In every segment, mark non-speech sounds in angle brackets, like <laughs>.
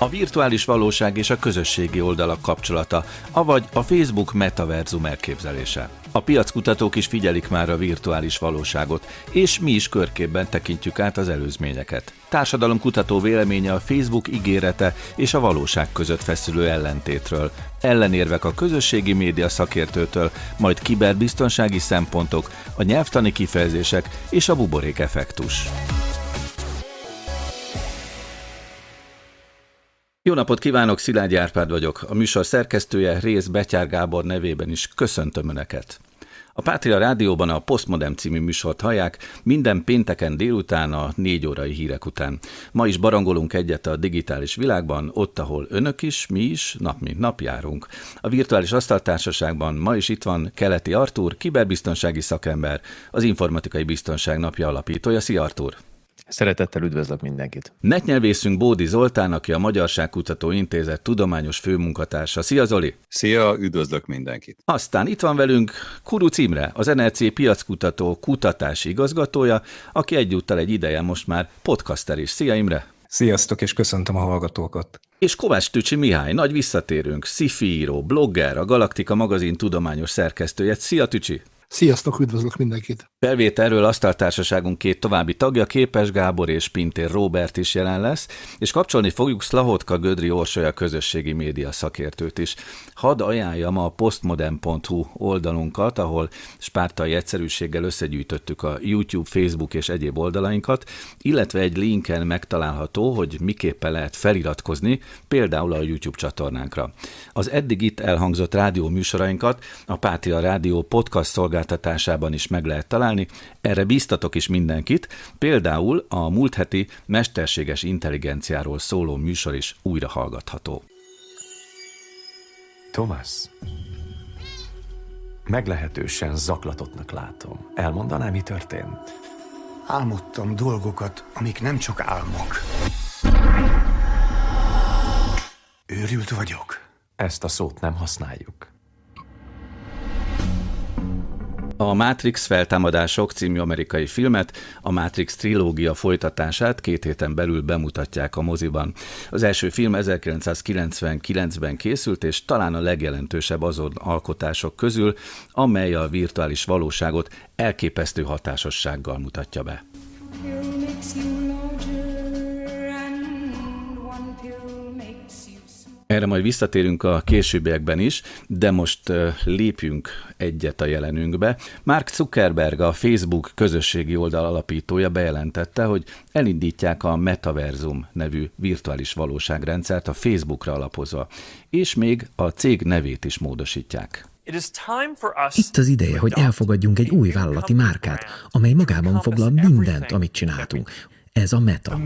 A virtuális valóság és a közösségi oldalak kapcsolata, avagy a Facebook metaverzum elképzelése. A piackutatók is figyelik már a virtuális valóságot, és mi is körképben tekintjük át az előzményeket. Társadalomkutató véleménye a Facebook ígérete és a valóság között feszülő ellentétről. Ellenérvek a közösségi média szakértőtől, majd kiberbiztonsági szempontok, a nyelvtani kifejezések és a buborék effektus. Jó napot kívánok, Szilágyi Árpád vagyok. A műsor szerkesztője Rész Betyár Gábor nevében is köszöntöm Önöket. A Pátria Rádióban a Postmodem című műsort hallják minden pénteken délután a négy órai hírek után. Ma is barangolunk egyet a digitális világban, ott, ahol önök is, mi is, nap mint nap járunk. A virtuális asztaltársaságban ma is itt van Keleti Artúr, kiberbiztonsági szakember, az Informatikai Biztonság napja alapítója. Szia Artúr! Szeretettel üdvözlök mindenkit. Netnyelvészünk Bódi Zoltán, aki a Magyarságkutató Intézet tudományos főmunkatársa. Szia Zoli! Szia, üdvözlök mindenkit! Aztán itt van velünk Kuru Imre, az NLC piackutató kutatási igazgatója, aki egyúttal egy ideje most már podcaster is. Szia Imre! Sziasztok, és köszöntöm a hallgatókat! És Kovács Tücsi Mihály, nagy visszatérünk, sci író, blogger, a Galaktika magazin tudományos szerkesztője. Szia Tücsi! Sziasztok, üdvözlök mindenkit! Felvételről asztaltársaságunk két további tagja, Képes Gábor és Pintér Robert is jelen lesz, és kapcsolni fogjuk Szlahotka Gödri Orsolya közösségi média szakértőt is. Hadd ajánljam a postmodern.hu oldalunkat, ahol spártai egyszerűséggel összegyűjtöttük a YouTube, Facebook és egyéb oldalainkat, illetve egy linken megtalálható, hogy miképpen lehet feliratkozni, például a YouTube csatornánkra. Az eddig itt elhangzott rádió műsorainkat a Pátria Rádió podcast szolgáltatásában is meg lehet találni, erre bíztatok is mindenkit, például a múlt heti mesterséges intelligenciáról szóló műsor is újra hallgatható. Thomas, meglehetősen zaklatottnak látom. Elmondaná, mi történt? Álmodtam dolgokat, amik nem csak álmok. Őrült vagyok. Ezt a szót nem használjuk. A Matrix feltámadások című amerikai filmet, a Matrix trilógia folytatását két héten belül bemutatják a moziban. Az első film 1999-ben készült, és talán a legjelentősebb azon alkotások közül, amely a virtuális valóságot elképesztő hatásossággal mutatja be. Erre majd visszatérünk a későbbiekben is, de most lépjünk egyet a jelenünkbe. Mark Zuckerberg, a Facebook közösségi oldal alapítója bejelentette, hogy elindítják a Metaversum nevű virtuális valóságrendszert a Facebookra alapozva, és még a cég nevét is módosítják. Itt az ideje, hogy elfogadjunk egy új vállalati márkát, amely magában foglal mindent, amit csináltunk. Ez a Meta.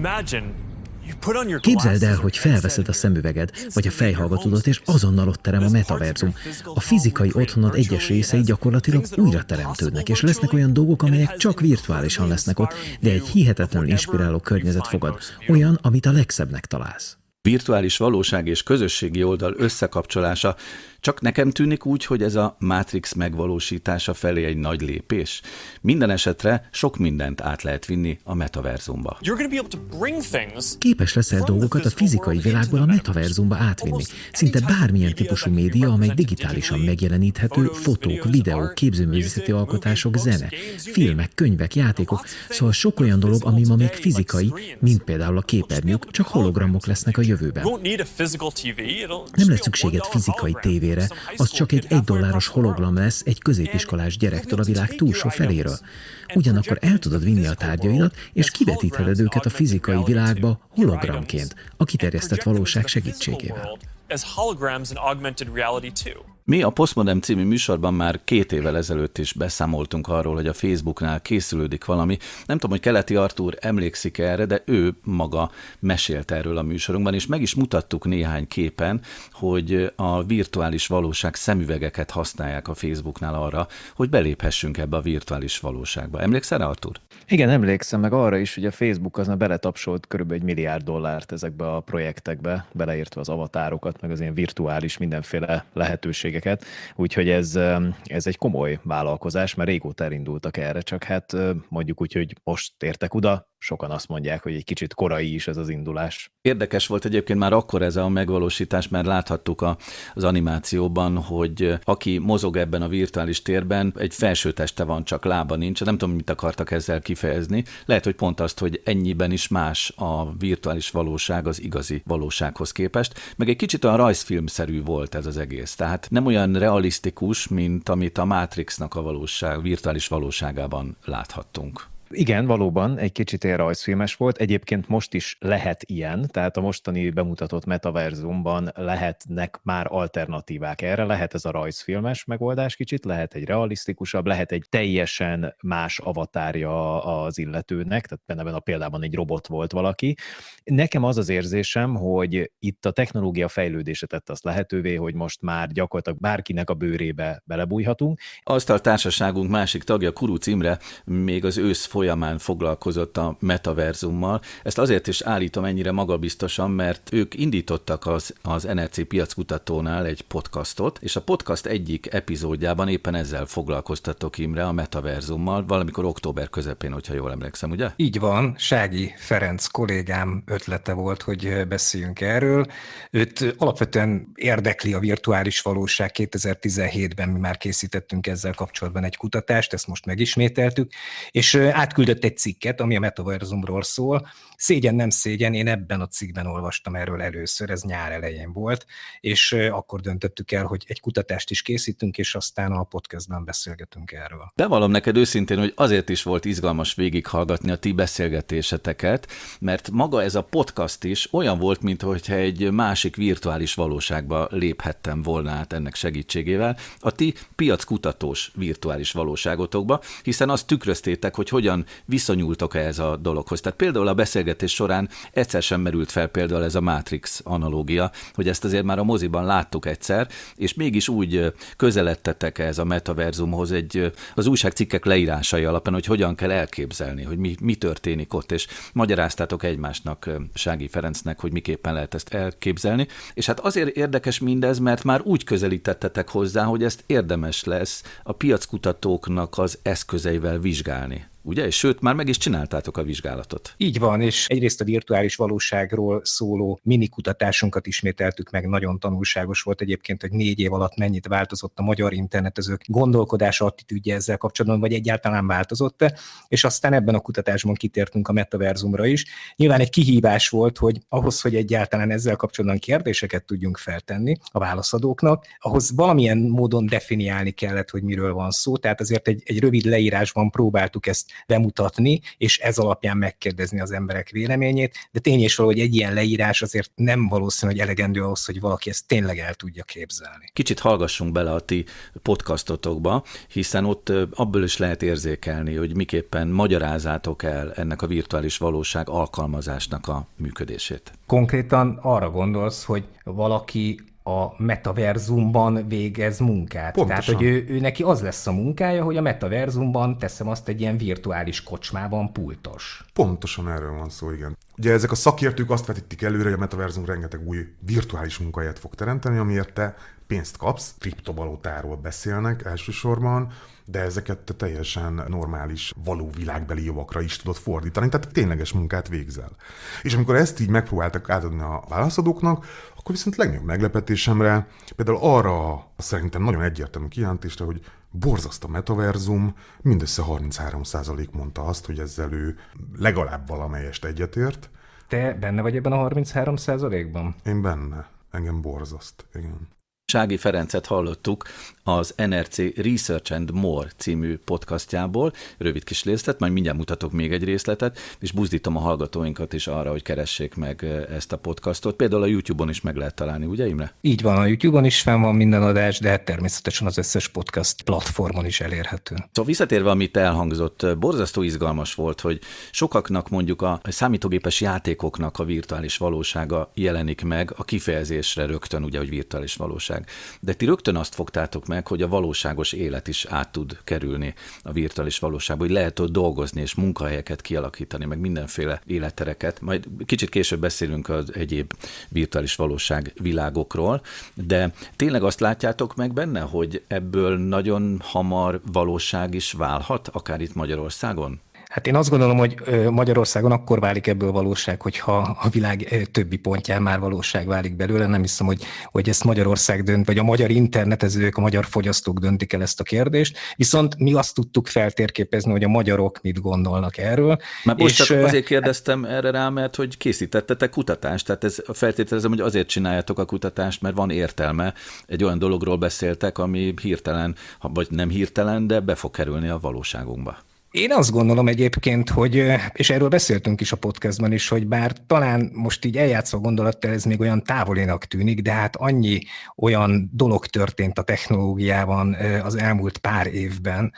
Képzeld el, hogy felveszed a szemüveged, vagy a fejhallgatódat, és azonnal ott terem a metaverzum. A fizikai otthonod egyes részei gyakorlatilag újra teremtődnek, és lesznek olyan dolgok, amelyek csak virtuálisan lesznek ott, de egy hihetetlenül inspiráló környezet fogad. Olyan, amit a legszebbnek találsz. Virtuális valóság és közösségi oldal összekapcsolása csak nekem tűnik úgy, hogy ez a Matrix megvalósítása felé egy nagy lépés. Minden esetre sok mindent át lehet vinni a metaverzumba. Képes leszel dolgokat a fizikai világból a metaverzumba átvinni. Szinte bármilyen típusú média, amely digitálisan megjeleníthető, fotók, videók, képzőművészeti alkotások, zene, filmek, könyvek, játékok, szóval sok olyan dolog, ami ma még fizikai, mint például a képernyők, csak hologramok lesznek a jövőben. Nem lesz szükséged fizikai tévére, végére az csak egy egy dolláros hologram lesz egy középiskolás gyerektől a világ túlsó feléről. Ugyanakkor el tudod vinni a tárgyaidat, és kivetítheted őket a fizikai világba hologramként, a kiterjesztett valóság segítségével. Mi a Postmodem című műsorban már két évvel ezelőtt is beszámoltunk arról, hogy a Facebooknál készülődik valami. Nem tudom, hogy Keleti Artúr emlékszik erre, de ő maga mesélt erről a műsorunkban, és meg is mutattuk néhány képen, hogy a virtuális valóság szemüvegeket használják a Facebooknál arra, hogy beléphessünk ebbe a virtuális valóságba. Emlékszel, Artúr? Igen, emlékszem, meg arra is, hogy a Facebook az beletapsolt körülbelül egy milliárd dollárt ezekbe a projektekbe, beleértve az avatárokat, meg az ilyen virtuális mindenféle lehetőség lehetőségeket, úgyhogy ez, ez egy komoly vállalkozás, mert régóta elindultak erre, csak hát mondjuk úgy, hogy most értek oda, sokan azt mondják, hogy egy kicsit korai is ez az indulás. Érdekes volt egyébként már akkor ez a megvalósítás, mert láthattuk a, az animációban, hogy aki mozog ebben a virtuális térben, egy felső teste van, csak lába nincs. Nem tudom, mit akartak ezzel kifejezni. Lehet, hogy pont azt, hogy ennyiben is más a virtuális valóság az igazi valósághoz képest, meg egy kicsit olyan rajzfilmszerű volt ez az egész. Tehát nem olyan realisztikus, mint amit a Matrixnak a valóság, virtuális valóságában láthattunk. Igen, valóban egy kicsit ilyen rajzfilmes volt. Egyébként most is lehet ilyen, tehát a mostani bemutatott metaverzumban lehetnek már alternatívák erre. Lehet ez a rajzfilmes megoldás kicsit, lehet egy realisztikusabb, lehet egy teljesen más avatárja az illetőnek, tehát benne a példában egy robot volt valaki. Nekem az az érzésem, hogy itt a technológia fejlődése tette azt lehetővé, hogy most már gyakorlatilag bárkinek a bőrébe belebújhatunk. a társaságunk másik tagja, Kuruc Imre, még az ősz folyamán foglalkozott a metaverzummal. Ezt azért is állítom ennyire magabiztosan, mert ők indítottak az, az NRC piackutatónál egy podcastot, és a podcast egyik epizódjában éppen ezzel foglalkoztatok Imre, a metaverzummal, valamikor október közepén, hogyha jól emlékszem, ugye? Így van, Sági Ferenc kollégám ötlete volt, hogy beszéljünk erről. Őt alapvetően érdekli a virtuális valóság. 2017-ben mi már készítettünk ezzel kapcsolatban egy kutatást, ezt most megismételtük, és át átküldött egy cikket, ami a metaverzumról szól. Szégyen nem szégyen, én ebben a cikkben olvastam erről először, ez nyár elején volt, és akkor döntöttük el, hogy egy kutatást is készítünk, és aztán a podcastben beszélgetünk erről. Bevallom neked őszintén, hogy azért is volt izgalmas végighallgatni a ti beszélgetéseteket, mert maga ez a podcast is olyan volt, mintha egy másik virtuális valóságba léphettem volna át ennek segítségével, a ti piackutatós virtuális valóságotokba, hiszen azt tükröztétek, hogy hogyan viszonyultok ehhez a dologhoz. Tehát például a beszélgetés során egyszer sem merült fel például ez a Matrix analógia, hogy ezt azért már a moziban láttuk egyszer, és mégis úgy közeledtetek ez a metaverzumhoz egy, az újságcikkek leírásai alapján, hogy hogyan kell elképzelni, hogy mi, mi történik ott, és magyaráztátok egymásnak Sági Ferencnek, hogy miképpen lehet ezt elképzelni. És hát azért érdekes mindez, mert már úgy közelítettetek hozzá, hogy ezt érdemes lesz a piackutatóknak az eszközeivel vizsgálni ugye? És sőt, már meg is csináltátok a vizsgálatot. Így van, és egyrészt a virtuális valóságról szóló mini kutatásunkat ismételtük meg, nagyon tanulságos volt egyébként, hogy négy év alatt mennyit változott a magyar internetezők gondolkodása, attitűdje ezzel kapcsolatban, vagy egyáltalán változott-e, és aztán ebben a kutatásban kitértünk a metaverzumra is. Nyilván egy kihívás volt, hogy ahhoz, hogy egyáltalán ezzel kapcsolatban kérdéseket tudjunk feltenni a válaszadóknak, ahhoz valamilyen módon definiálni kellett, hogy miről van szó, tehát azért egy, egy rövid leírásban próbáltuk ezt bemutatni, és ez alapján megkérdezni az emberek véleményét, de tény és való, hogy egy ilyen leírás azért nem valószínű, hogy elegendő ahhoz, hogy valaki ezt tényleg el tudja képzelni. Kicsit hallgassunk bele a ti podcastotokba, hiszen ott abból is lehet érzékelni, hogy miképpen magyarázátok el ennek a virtuális valóság alkalmazásnak a működését. Konkrétan arra gondolsz, hogy valaki a metaverzumban végez munkát. Pontosan. Tehát, hogy ő, ő neki az lesz a munkája, hogy a metaverzumban teszem azt egy ilyen virtuális kocsmában pultos. Pontosan erről van szó, igen. Ugye ezek a szakértők azt vetítik előre, hogy a metaverzum rengeteg új virtuális munkahelyet fog teremteni, amiért te pénzt kapsz, kriptovalutáról beszélnek elsősorban, de ezeket te teljesen normális, való világbeli javakra is tudod fordítani, tehát tényleges munkát végzel. És amikor ezt így megpróbáltak átadni a válaszadóknak, akkor viszont legnagyobb meglepetésemre például arra szerintem nagyon egyértelmű kijelentésre, hogy borzaszt a metaverzum, mindössze 33% mondta azt, hogy ezzel ő legalább valamelyest egyetért. Te benne vagy ebben a 33%-ban? Én benne. Engem borzaszt, igen. Sági Ferencet hallottuk az NRC Research and More című podcastjából, rövid kis részlet, majd mindjárt mutatok még egy részletet, és buzdítom a hallgatóinkat is arra, hogy keressék meg ezt a podcastot. Például a YouTube-on is meg lehet találni, ugye Imre? Így van, a YouTube-on is fenn van minden adás, de természetesen az összes podcast platformon is elérhető. Szóval visszatérve, amit elhangzott, borzasztó izgalmas volt, hogy sokaknak mondjuk a számítógépes játékoknak a virtuális valósága jelenik meg a kifejezésre rögtön, ugye, hogy virtuális valóság valóság. De ti rögtön azt fogtátok meg, hogy a valóságos élet is át tud kerülni a virtuális valóságba, hogy lehet ott dolgozni és munkahelyeket kialakítani, meg mindenféle élettereket. Majd kicsit később beszélünk az egyéb virtuális valóság világokról, de tényleg azt látjátok meg benne, hogy ebből nagyon hamar valóság is válhat, akár itt Magyarországon? Hát én azt gondolom, hogy Magyarországon akkor válik ebből valóság, hogyha a világ többi pontján már valóság válik belőle. Nem hiszem, hogy, hogy ezt Magyarország dönt, vagy a magyar internetezők, a magyar fogyasztók döntik el ezt a kérdést. Viszont mi azt tudtuk feltérképezni, hogy a magyarok mit gondolnak erről. Már most és, csak azért kérdeztem erre rá, mert hogy készítettetek kutatást, tehát ez feltételezem, hogy azért csináljátok a kutatást, mert van értelme. Egy olyan dologról beszéltek, ami hirtelen, vagy nem hirtelen, de be fog kerülni a valóságunkba. Én azt gondolom egyébként, hogy, és erről beszéltünk is a podcastban is, hogy bár talán most így eljátszó gondolattal ez még olyan távolinak tűnik, de hát annyi olyan dolog történt a technológiában az elmúlt pár évben,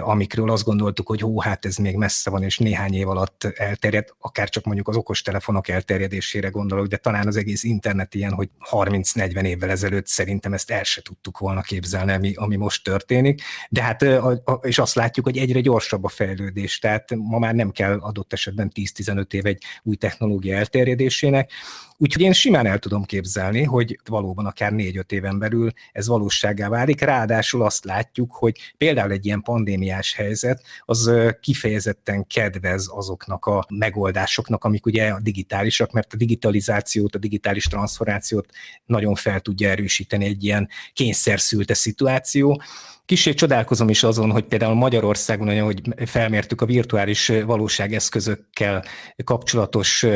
amikről azt gondoltuk, hogy hó, hát ez még messze van, és néhány év alatt elterjed, akár csak mondjuk az okostelefonok elterjedésére gondolok, de talán az egész internet ilyen, hogy 30-40 évvel ezelőtt szerintem ezt el se tudtuk volna képzelni, ami, ami most történik. De hát, és azt látjuk, hogy egyre gyorsabb a fejlődés, tehát ma már nem kell adott esetben 10-15 év egy új technológia elterjedésének, Úgyhogy én simán el tudom képzelni, hogy valóban akár négy-öt éven belül ez valóságá válik. Ráadásul azt látjuk, hogy például egy ilyen pandémiás helyzet az kifejezetten kedvez azoknak a megoldásoknak, amik ugye a digitálisak, mert a digitalizációt, a digitális transformációt nagyon fel tudja erősíteni egy ilyen kényszerszülte szituáció. Kicsit csodálkozom is azon, hogy például Magyarországon, hogy felmértük a virtuális valóság eszközökkel kapcsolatos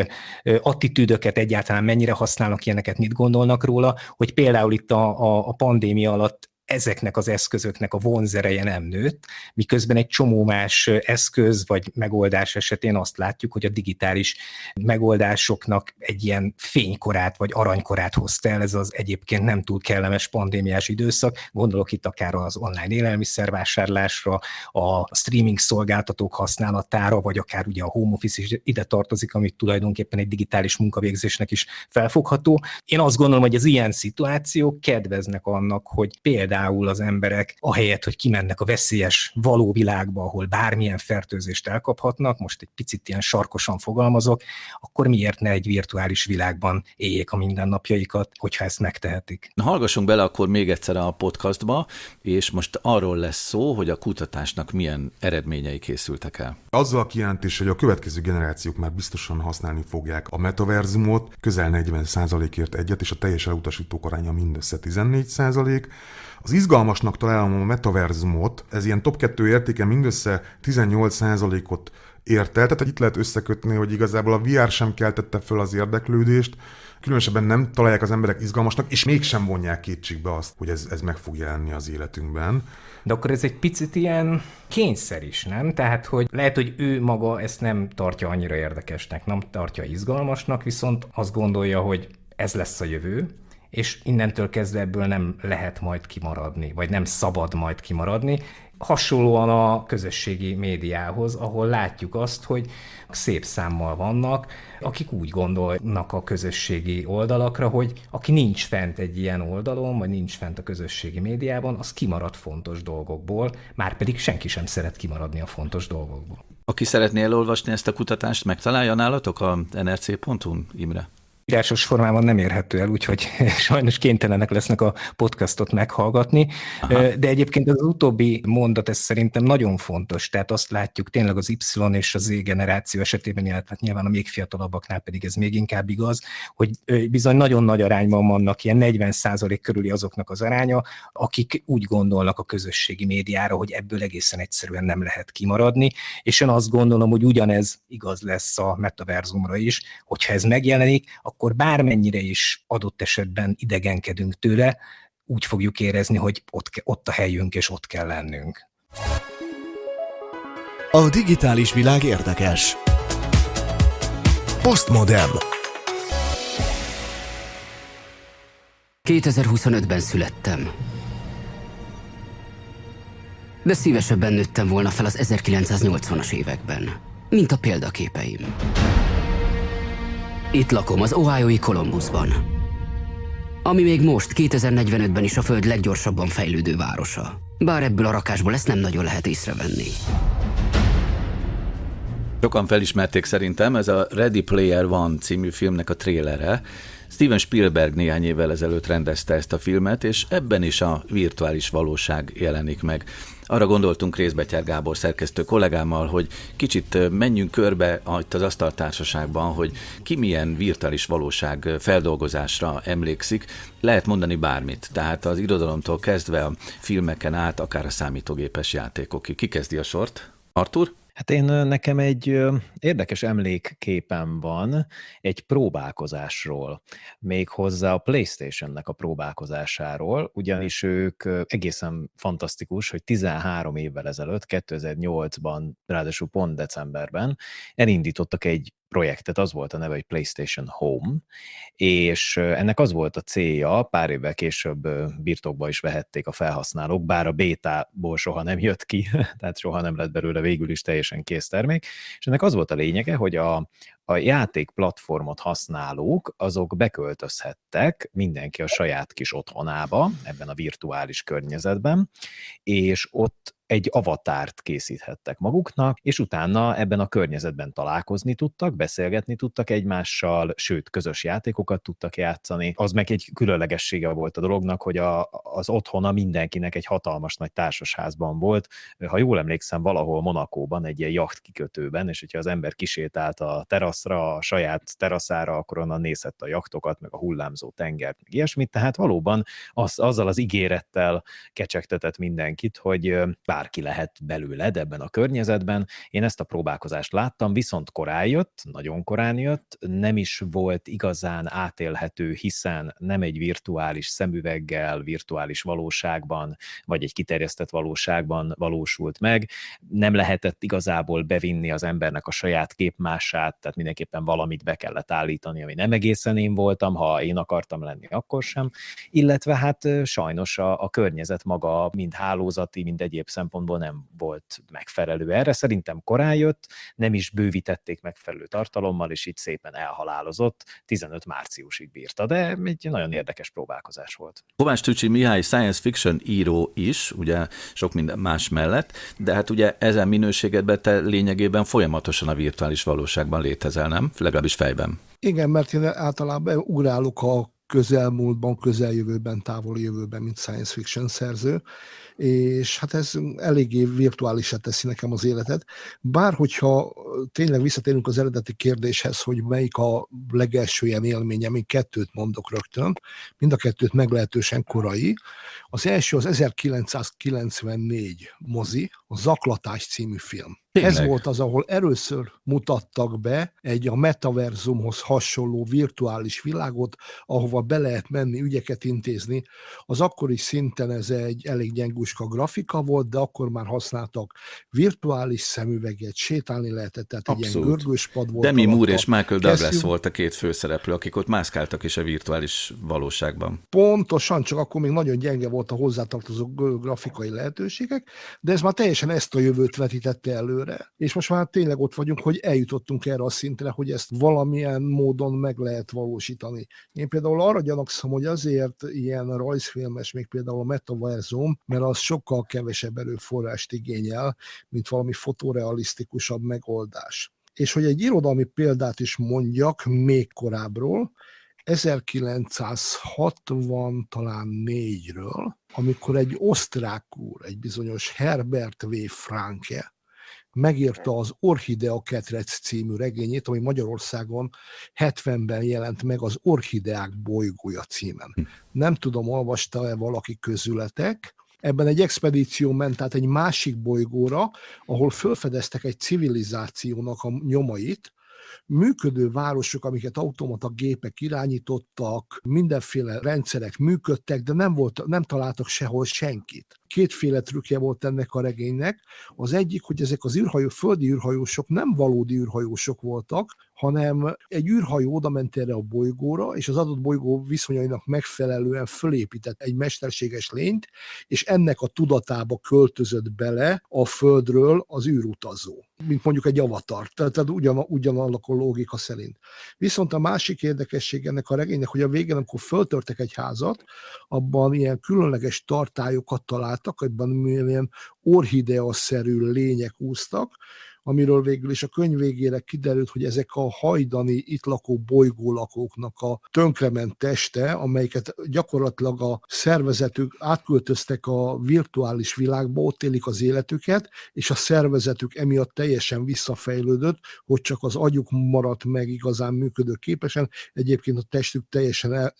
attitűdöket egyáltalán mennyire használnak ilyeneket, mit gondolnak róla, hogy például itt a, a, a pandémia alatt ezeknek az eszközöknek a vonzereje nem nőtt, miközben egy csomó más eszköz vagy megoldás esetén azt látjuk, hogy a digitális megoldásoknak egy ilyen fénykorát vagy aranykorát hozta el, ez az egyébként nem túl kellemes pandémiás időszak, gondolok itt akár az online élelmiszervásárlásra, a streaming szolgáltatók használatára, vagy akár ugye a home office is ide tartozik, amit tulajdonképpen egy digitális munkavégzésnek is felfogható. Én azt gondolom, hogy az ilyen szituációk kedveznek annak, hogy például például az emberek, ahelyett, hogy kimennek a veszélyes való világba, ahol bármilyen fertőzést elkaphatnak, most egy picit ilyen sarkosan fogalmazok, akkor miért ne egy virtuális világban éljék a mindennapjaikat, hogyha ezt megtehetik. Na, hallgassunk bele akkor még egyszer a podcastba, és most arról lesz szó, hogy a kutatásnak milyen eredményei készültek el. Azzal a kijelentés, hogy a következő generációk már biztosan használni fogják a metaverzumot, közel 40%-ért egyet, és a teljes elutasítók aránya mindössze 14%. Az izgalmasnak találom a metaverzumot, ez ilyen top 2 értéke mindössze 18%-ot ért el, tehát itt lehet összekötni, hogy igazából a VR sem keltette föl az érdeklődést, különösebben nem találják az emberek izgalmasnak, és mégsem vonják kétségbe azt, hogy ez, ez meg fog jelenni az életünkben. De akkor ez egy picit ilyen kényszer is, nem? Tehát, hogy lehet, hogy ő maga ezt nem tartja annyira érdekesnek, nem tartja izgalmasnak, viszont azt gondolja, hogy ez lesz a jövő, és innentől kezdve ebből nem lehet majd kimaradni, vagy nem szabad majd kimaradni. Hasonlóan a közösségi médiához, ahol látjuk azt, hogy szép számmal vannak, akik úgy gondolnak a közösségi oldalakra, hogy aki nincs fent egy ilyen oldalon, vagy nincs fent a közösségi médiában, az kimarad fontos dolgokból, már pedig senki sem szeret kimaradni a fontos dolgokból. Aki szeretné elolvasni ezt a kutatást, megtalálja nálatok a nrc.hu, Imre? Írásos formában nem érhető el, úgyhogy <laughs> sajnos kénytelenek lesznek a podcastot meghallgatni. Aha. De egyébként az utóbbi mondat, ez szerintem nagyon fontos, tehát azt látjuk tényleg az Y és az Z generáció esetében, illetve hát nyilván a még fiatalabbaknál pedig ez még inkább igaz, hogy bizony nagyon nagy arányban vannak, ilyen 40 körüli azoknak az aránya, akik úgy gondolnak a közösségi médiára, hogy ebből egészen egyszerűen nem lehet kimaradni, és én azt gondolom, hogy ugyanez igaz lesz a metaverzumra is, hogyha ez megjelenik, akkor bármennyire is adott esetben idegenkedünk tőle, úgy fogjuk érezni, hogy ott, ott a helyünk, és ott kell lennünk. A digitális világ érdekes. Postmodern. 2025-ben születtem. De szívesebben nőttem volna fel az 1980-as években, mint a példaképeim. Itt lakom az Ohioi Columbusban. ami még most 2045-ben is a Föld leggyorsabban fejlődő városa. Bár ebből a rakásból ezt nem nagyon lehet észrevenni. Sokan felismerték szerintem, ez a Ready Player One című filmnek a trélere. Steven Spielberg néhány évvel ezelőtt rendezte ezt a filmet, és ebben is a virtuális valóság jelenik meg. Arra gondoltunk Részbetyár Gábor szerkesztő kollégámmal, hogy kicsit menjünk körbe itt az asztaltársaságban, hogy ki milyen virtuális valóság feldolgozásra emlékszik. Lehet mondani bármit, tehát az irodalomtól kezdve a filmeken át, akár a számítógépes játékokig. Ki kezdi a sort? Artur? Hát én nekem egy érdekes emlékképem van egy próbálkozásról, még hozzá a PlayStation-nek a próbálkozásáról, ugyanis ők egészen fantasztikus, hogy 13 évvel ezelőtt, 2008-ban, ráadásul pont decemberben elindítottak egy projektet, az volt a neve, hogy PlayStation Home, és ennek az volt a célja, pár évvel később birtokba is vehették a felhasználók, bár a bétából soha nem jött ki, <laughs> tehát soha nem lett belőle végül is teljesen kész termék, és ennek az volt a lényege, hogy a, a játék platformot használók, azok beköltözhettek mindenki a saját kis otthonába, ebben a virtuális környezetben, és ott egy avatárt készíthettek maguknak, és utána ebben a környezetben találkozni tudtak, beszélgetni tudtak egymással, sőt, közös játékokat tudtak játszani. Az meg egy különlegessége volt a dolognak, hogy a, az otthona mindenkinek egy hatalmas nagy társasházban volt. Ha jól emlékszem, valahol Monakóban, egy ilyen jacht kikötőben, és hogyha az ember kisétált a teraszra, a saját teraszára, akkor onnan nézhette a jachtokat, meg a hullámzó tengert, meg ilyesmit. Tehát valóban az, azzal az ígérettel kecsegtetett mindenkit, hogy bár bárki lehet belőled ebben a környezetben. Én ezt a próbálkozást láttam, viszont korán jött, nagyon korán jött, nem is volt igazán átélhető, hiszen nem egy virtuális szemüveggel, virtuális valóságban, vagy egy kiterjesztett valóságban valósult meg. Nem lehetett igazából bevinni az embernek a saját képmását, tehát mindenképpen valamit be kellett állítani, ami nem egészen én voltam, ha én akartam lenni, akkor sem. Illetve hát sajnos a, a környezet maga mind hálózati, mind egyéb szempontból szempontból nem volt megfelelő erre. Szerintem korán jött, nem is bővítették megfelelő tartalommal, és így szépen elhalálozott, 15 márciusig bírta, de egy nagyon érdekes próbálkozás volt. Kovács Tücsi Mihály science fiction író is, ugye sok minden más mellett, de hát ugye ezen minőségedben te lényegében folyamatosan a virtuális valóságban létezel, nem? Legalábbis fejben. Igen, mert én általában ugrálok a közelmúltban, közeljövőben, távoli jövőben, mint science fiction szerző, és hát ez eléggé virtuálisá teszi nekem az életet. Bár hogyha tényleg visszatérünk az eredeti kérdéshez, hogy melyik a legelső ilyen élményem, én kettőt mondok rögtön, mind a kettőt meglehetősen korai. Az első az 1994 mozi, a Zaklatás című film. Tényleg? Ez volt az, ahol először mutattak be egy a metaverzumhoz hasonló virtuális világot, ahova be lehet menni, ügyeket intézni. Az akkori szinten ez egy elég gyenguska grafika volt, de akkor már használtak virtuális szemüveget, sétálni lehetett, tehát Abszolút. egy ilyen görgős pad volt. Demi Moore és Michael Douglas Kezdjük. volt a két főszereplő, akik ott mászkáltak is a virtuális valóságban. Pontosan, csak akkor még nagyon gyenge volt a hozzátartozó grafikai lehetőségek, de ez már teljesen ezt a jövőt vetítette elő előre. És most már tényleg ott vagyunk, hogy eljutottunk erre a szintre, hogy ezt valamilyen módon meg lehet valósítani. Én például arra gyanakszom, hogy azért ilyen rajzfilmes, még például a metaverzum, mert az sokkal kevesebb erőforrást igényel, mint valami fotorealisztikusabb megoldás. És hogy egy irodalmi példát is mondjak még korábbról, 1960 talán négyről, amikor egy osztrák úr, egy bizonyos Herbert V. Franke, megírta az Orchidea Ketrec című regényét, ami Magyarországon 70-ben jelent meg az Orchideák bolygója címen. Hm. Nem tudom, olvasta-e valaki közületek, Ebben egy expedíció ment át egy másik bolygóra, ahol felfedeztek egy civilizációnak a nyomait, működő városok, amiket automata gépek irányítottak, mindenféle rendszerek működtek, de nem, volt, nem találtak sehol senkit. Kétféle trükkje volt ennek a regénynek. Az egyik, hogy ezek az űrhajó, földi űrhajósok nem valódi űrhajósok voltak, hanem egy űrhajó oda ment erre a bolygóra, és az adott bolygó viszonyainak megfelelően fölépített egy mesterséges lényt, és ennek a tudatába költözött bele a Földről az űrutazó mint mondjuk egy avatar, tehát, tehát ugyan, ugyanannak a lógika szerint. Viszont a másik érdekesség ennek a regénynek, hogy a végén, amikor föltörtek egy házat, abban ilyen különleges tartályokat találtak, abban ilyen orhidea-szerű lények úsztak, amiről végül is a könyv végére kiderült, hogy ezek a hajdani itt lakó bolygólakóknak a tönkrement teste, amelyeket gyakorlatilag a szervezetük átköltöztek a virtuális világba, ott élik az életüket, és a szervezetük emiatt teljesen visszafejlődött, hogy csak az agyuk maradt meg igazán működő képesen, egyébként a testük teljesen el,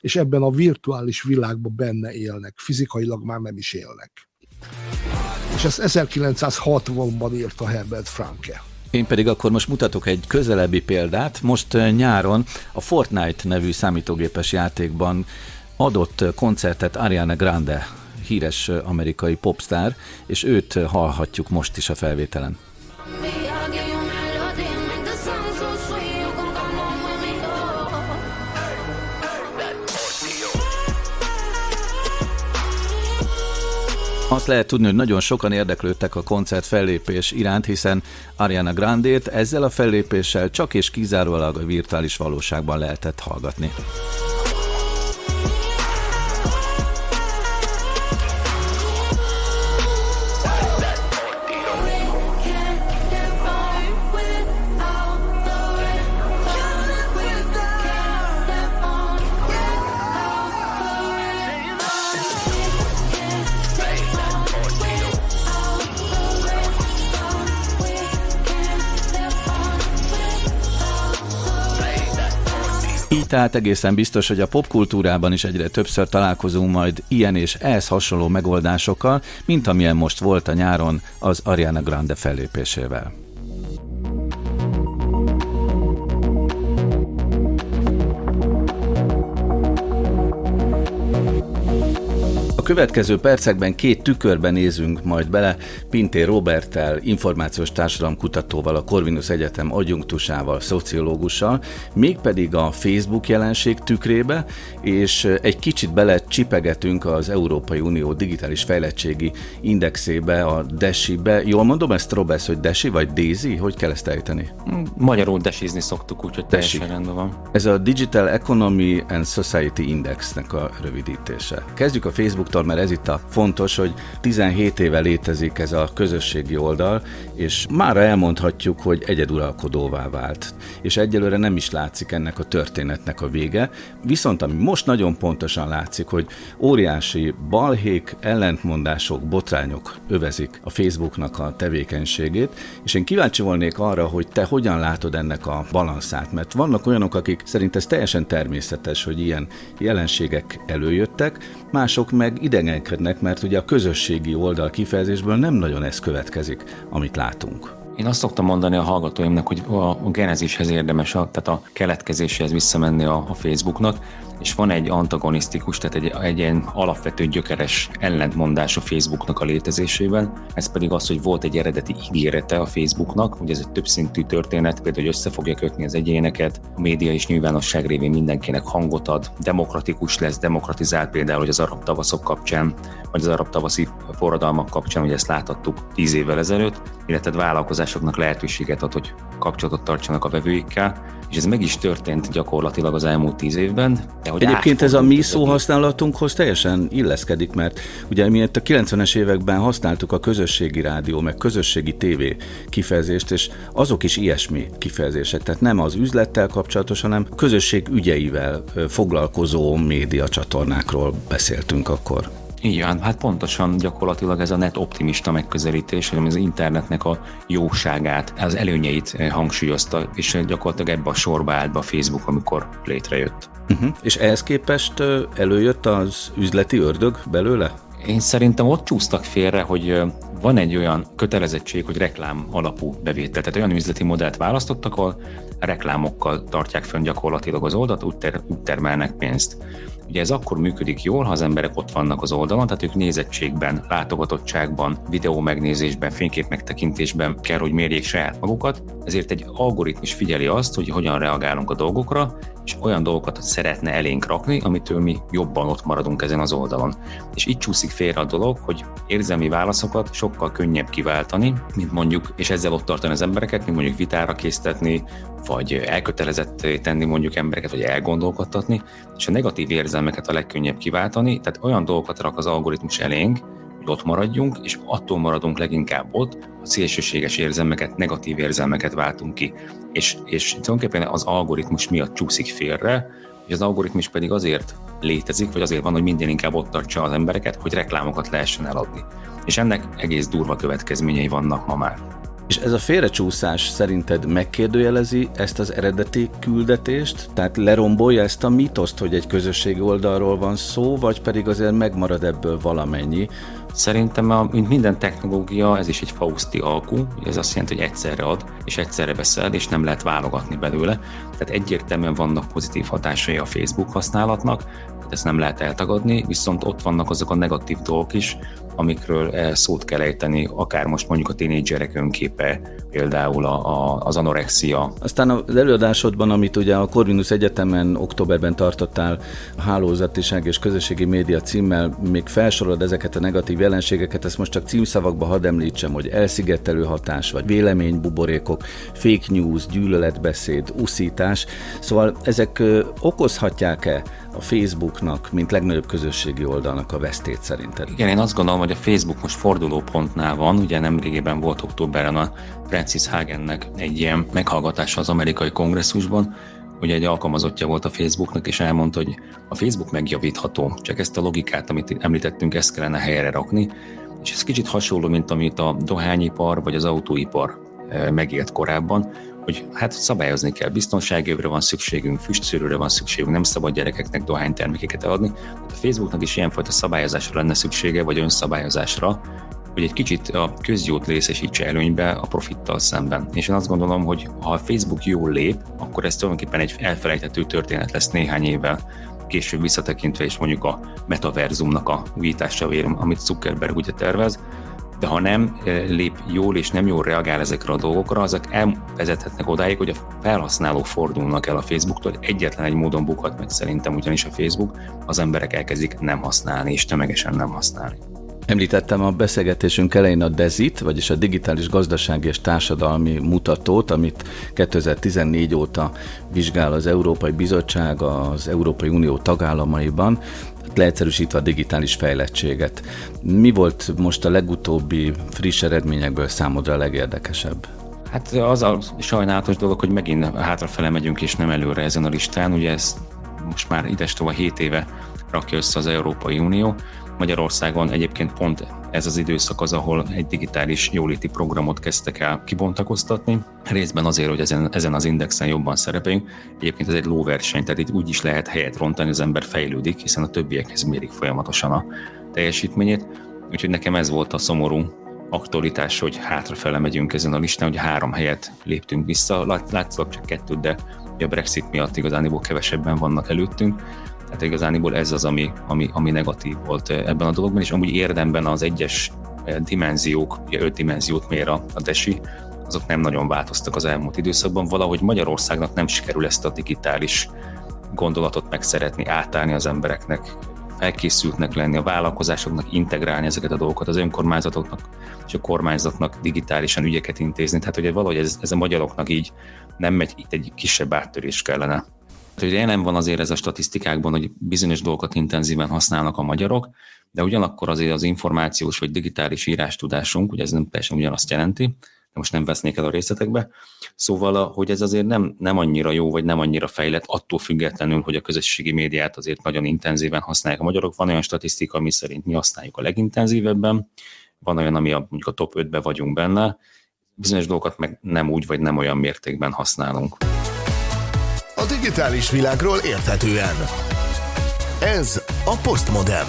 és ebben a virtuális világban benne élnek, fizikailag már nem is élnek és ezt 1960-ban írta Herbert Franke. Én pedig akkor most mutatok egy közelebbi példát. Most nyáron a Fortnite nevű számítógépes játékban adott koncertet Ariana Grande, híres amerikai popstar, és őt hallhatjuk most is a felvételen. Azt lehet tudni, hogy nagyon sokan érdeklődtek a koncert fellépés iránt, hiszen Ariana Grande-t ezzel a fellépéssel csak és kizárólag a virtuális valóságban lehetett hallgatni. Tehát egészen biztos, hogy a popkultúrában is egyre többször találkozunk majd ilyen és ehhez hasonló megoldásokkal, mint amilyen most volt a nyáron az Ariana Grande fellépésével. Következő percekben két tükörben nézünk majd bele. Pintér Roberttel, információs társadalomkutatóval, a Corvinus Egyetem adjunktusával, szociológussal, mégpedig a Facebook jelenség tükrébe, és egy kicsit bele csipegetünk az Európai Unió digitális fejlettségi indexébe, a DESI-be. Jól mondom ezt, Robesz, hogy DESI vagy DAISY? Hogy kell ezt ejteni? Magyarul desizni szoktuk, úgyhogy teljesen rendben van. Ez a Digital Economy and Society Indexnek a rövidítése. Kezdjük a Facebook oldaltól, mert ez itt a fontos, hogy 17 éve létezik ez a közösségi oldal, és már elmondhatjuk, hogy egyeduralkodóvá vált. És egyelőre nem is látszik ennek a történetnek a vége, viszont ami most nagyon pontosan látszik, hogy óriási balhék, ellentmondások, botrányok övezik a Facebooknak a tevékenységét, és én kíváncsi volnék arra, hogy te hogyan látod ennek a balanszát, mert vannak olyanok, akik szerint ez teljesen természetes, hogy ilyen jelenségek előjöttek, mások meg idegenkednek, mert ugye a közösségi oldal kifejezésből nem nagyon ez következik, amit látunk. Én azt szoktam mondani a hallgatóimnak, hogy a genezishez érdemes, a, tehát a keletkezéséhez visszamenni a, a Facebooknak, és van egy antagonisztikus, tehát egy, egy ilyen alapvető gyökeres ellentmondás a Facebooknak a létezésében, ez pedig az, hogy volt egy eredeti ígérete a Facebooknak, hogy ez egy többszintű történet, például, hogy össze fogja kötni az egyéneket, a média és nyilvánosság révén mindenkinek hangot ad, demokratikus lesz, demokratizál például, hogy az arab tavaszok kapcsán, vagy az arab tavaszi forradalmak kapcsán, hogy ezt láthattuk tíz évvel ezelőtt, illetve vállalkozásoknak lehetőséget ad, hogy kapcsolatot tartsanak a vevőikkel, és ez meg is történt gyakorlatilag az elmúlt tíz évben. De hogy Egyébként ez a mi szóhasználatunkhoz teljesen illeszkedik, mert ugye mi itt a 90-es években használtuk a közösségi rádió, meg közösségi tévé kifejezést, és azok is ilyesmi kifejezések, tehát nem az üzlettel kapcsolatos, hanem közösség ügyeivel foglalkozó média csatornákról beszéltünk akkor. Így van, hát pontosan gyakorlatilag ez a net optimista megközelítés, hogy az internetnek a jóságát, az előnyeit hangsúlyozta, és gyakorlatilag ebbe a sorba állt be a Facebook, amikor létrejött. Uh-huh. És ehhez képest előjött az üzleti ördög belőle? Én szerintem ott csúsztak félre, hogy van egy olyan kötelezettség, hogy reklám alapú bevétel. Tehát olyan üzleti modellt választottak, ahol reklámokkal tartják fönn gyakorlatilag az oldalt, úgy, ter- úgy termelnek pénzt. Ugye ez akkor működik jól, ha az emberek ott vannak az oldalon, tehát ők nézettségben, látogatottságban, videó megnézésben, fénykép megtekintésben kell, hogy mérjék saját magukat, ezért egy algoritmus figyeli azt, hogy hogyan reagálunk a dolgokra, és olyan dolgokat szeretne elénk rakni, amitől mi jobban ott maradunk ezen az oldalon. És így csúszik félre a dolog, hogy érzelmi válaszokat sokkal könnyebb kiváltani, mint mondjuk, és ezzel ott tartani az embereket, mint mondjuk vitára késztetni, vagy elkötelezett tenni mondjuk embereket, vagy elgondolkodtatni, és a negatív érzelmeket a legkönnyebb kiváltani, tehát olyan dolgokat rak az algoritmus elénk, ott maradjunk, és attól maradunk leginkább ott, a szélsőséges érzelmeket, negatív érzelmeket váltunk ki. És, és tulajdonképpen az algoritmus miatt csúszik félre, és az algoritmus pedig azért létezik, vagy azért van, hogy minden inkább ott tartsa az embereket, hogy reklámokat lehessen eladni. És ennek egész durva következményei vannak ma már. És ez a félrecsúszás szerinted megkérdőjelezi ezt az eredeti küldetést? Tehát lerombolja ezt a mitoszt, hogy egy közösségi oldalról van szó, vagy pedig azért megmarad ebből valamennyi? Szerintem, a, mint minden technológia, ez is egy Fausti alkú, ez azt jelenti, hogy egyszerre ad, és egyszerre veszel, és nem lehet válogatni belőle. Tehát egyértelműen vannak pozitív hatásai a Facebook használatnak, ezt nem lehet eltagadni, viszont ott vannak azok a negatív dolgok is, amikről eh, szót kell ejteni, akár most mondjuk a tínédzserek önképe, például a, a, az anorexia. Aztán az előadásodban, amit ugye a Corvinus Egyetemen októberben tartottál a hálózatiság és közösségi média címmel, még felsorolod ezeket a negatív jelenségeket, ezt most csak címszavakba hadd említsem, hogy elszigetelő hatás, vagy véleménybuborékok, fake news, gyűlöletbeszéd, uszítás. Szóval ezek okozhatják-e a Facebooknak, mint legnagyobb közösségi oldalnak a vesztét szerinted? Igen, én azt gondolom, hogy a Facebook most fordulópontnál van, ugye nem régében volt októberben a Francis Hagennek egy ilyen meghallgatása az amerikai kongresszusban, ugye egy alkalmazottja volt a Facebooknak, és elmondta, hogy a Facebook megjavítható, csak ezt a logikát, amit említettünk, ezt kellene helyre rakni, és ez kicsit hasonló, mint amit a dohányipar vagy az autóipar eh, megélt korábban, hogy hát szabályozni kell, biztonságjövőre van szükségünk, füstszűrőre van szükségünk, nem szabad gyerekeknek dohánytermékeket adni. Hát a Facebooknak is ilyenfajta szabályozásra lenne szüksége, vagy önszabályozásra, hogy egy kicsit a közjót részesítse előnybe a profittal szemben. És én azt gondolom, hogy ha a Facebook jól lép, akkor ez tulajdonképpen egy elfelejthető történet lesz néhány évvel később visszatekintve, és mondjuk a metaverzumnak a újítása, amit Zuckerberg ugye tervez, de ha nem lép jól és nem jól reagál ezekre a dolgokra, azok elvezethetnek odáig, hogy a felhasználók fordulnak el a Facebooktól. Egyetlen egy módon bukhat meg szerintem ugyanis a Facebook, az emberek elkezdik nem használni, és tömegesen nem használni. Említettem a beszélgetésünk elején a DEZIT, vagyis a Digitális Gazdasági és Társadalmi Mutatót, amit 2014 óta vizsgál az Európai Bizottság az Európai Unió tagállamaiban leegyszerűsítve a digitális fejlettséget. Mi volt most a legutóbbi friss eredményekből számodra a legérdekesebb? Hát az a sajnálatos dolog, hogy megint hátrafele megyünk és nem előre ezen a listán. Ugye ez most már idestova 7 éve rakja össze az Európai Unió. Magyarországon egyébként pont ez az időszak az, ahol egy digitális jóléti programot kezdtek el kibontakoztatni. Részben azért, hogy ezen, ezen az indexen jobban szerepeljünk. Egyébként ez egy lóverseny, tehát itt úgy is lehet helyet rontani, az ember fejlődik, hiszen a többiekhez mérik folyamatosan a teljesítményét. Úgyhogy nekem ez volt a szomorú aktualitás, hogy hátrafele megyünk ezen a listán, hogy három helyet léptünk vissza, látszólag csak kettőt, de a Brexit miatt igazániból kevesebben vannak előttünk. Tehát igazániból ez az, ami, ami, ami negatív volt ebben a dologban, és amúgy érdemben az egyes dimenziók, ugye öt dimenziót mér a, a DESI, azok nem nagyon változtak az elmúlt időszakban. Valahogy Magyarországnak nem sikerül ezt a digitális gondolatot megszeretni, átállni az embereknek, felkészültnek lenni, a vállalkozásoknak integrálni ezeket a dolgokat, az önkormányzatoknak és a kormányzatnak digitálisan ügyeket intézni. Tehát, hogy valahogy ez, ez a magyaroknak így nem megy, itt egy kisebb áttörés kellene. Hogy jelen van azért ez a statisztikákban, hogy bizonyos dolgokat intenzíven használnak a magyarok, de ugyanakkor azért az információs vagy digitális írástudásunk, ugye ez nem teljesen ugyanazt jelenti, de most nem vesznék el a részletekbe. Szóval, hogy ez azért nem, nem annyira jó, vagy nem annyira fejlett, attól függetlenül, hogy a közösségi médiát azért nagyon intenzíven használják a magyarok. Van olyan statisztika, ami szerint mi használjuk a legintenzívebben, van olyan, ami a, mondjuk a top 5-be vagyunk benne, bizonyos dolgokat meg nem úgy, vagy nem olyan mértékben használunk. A digitális világról érthetően. Ez a Postmodem.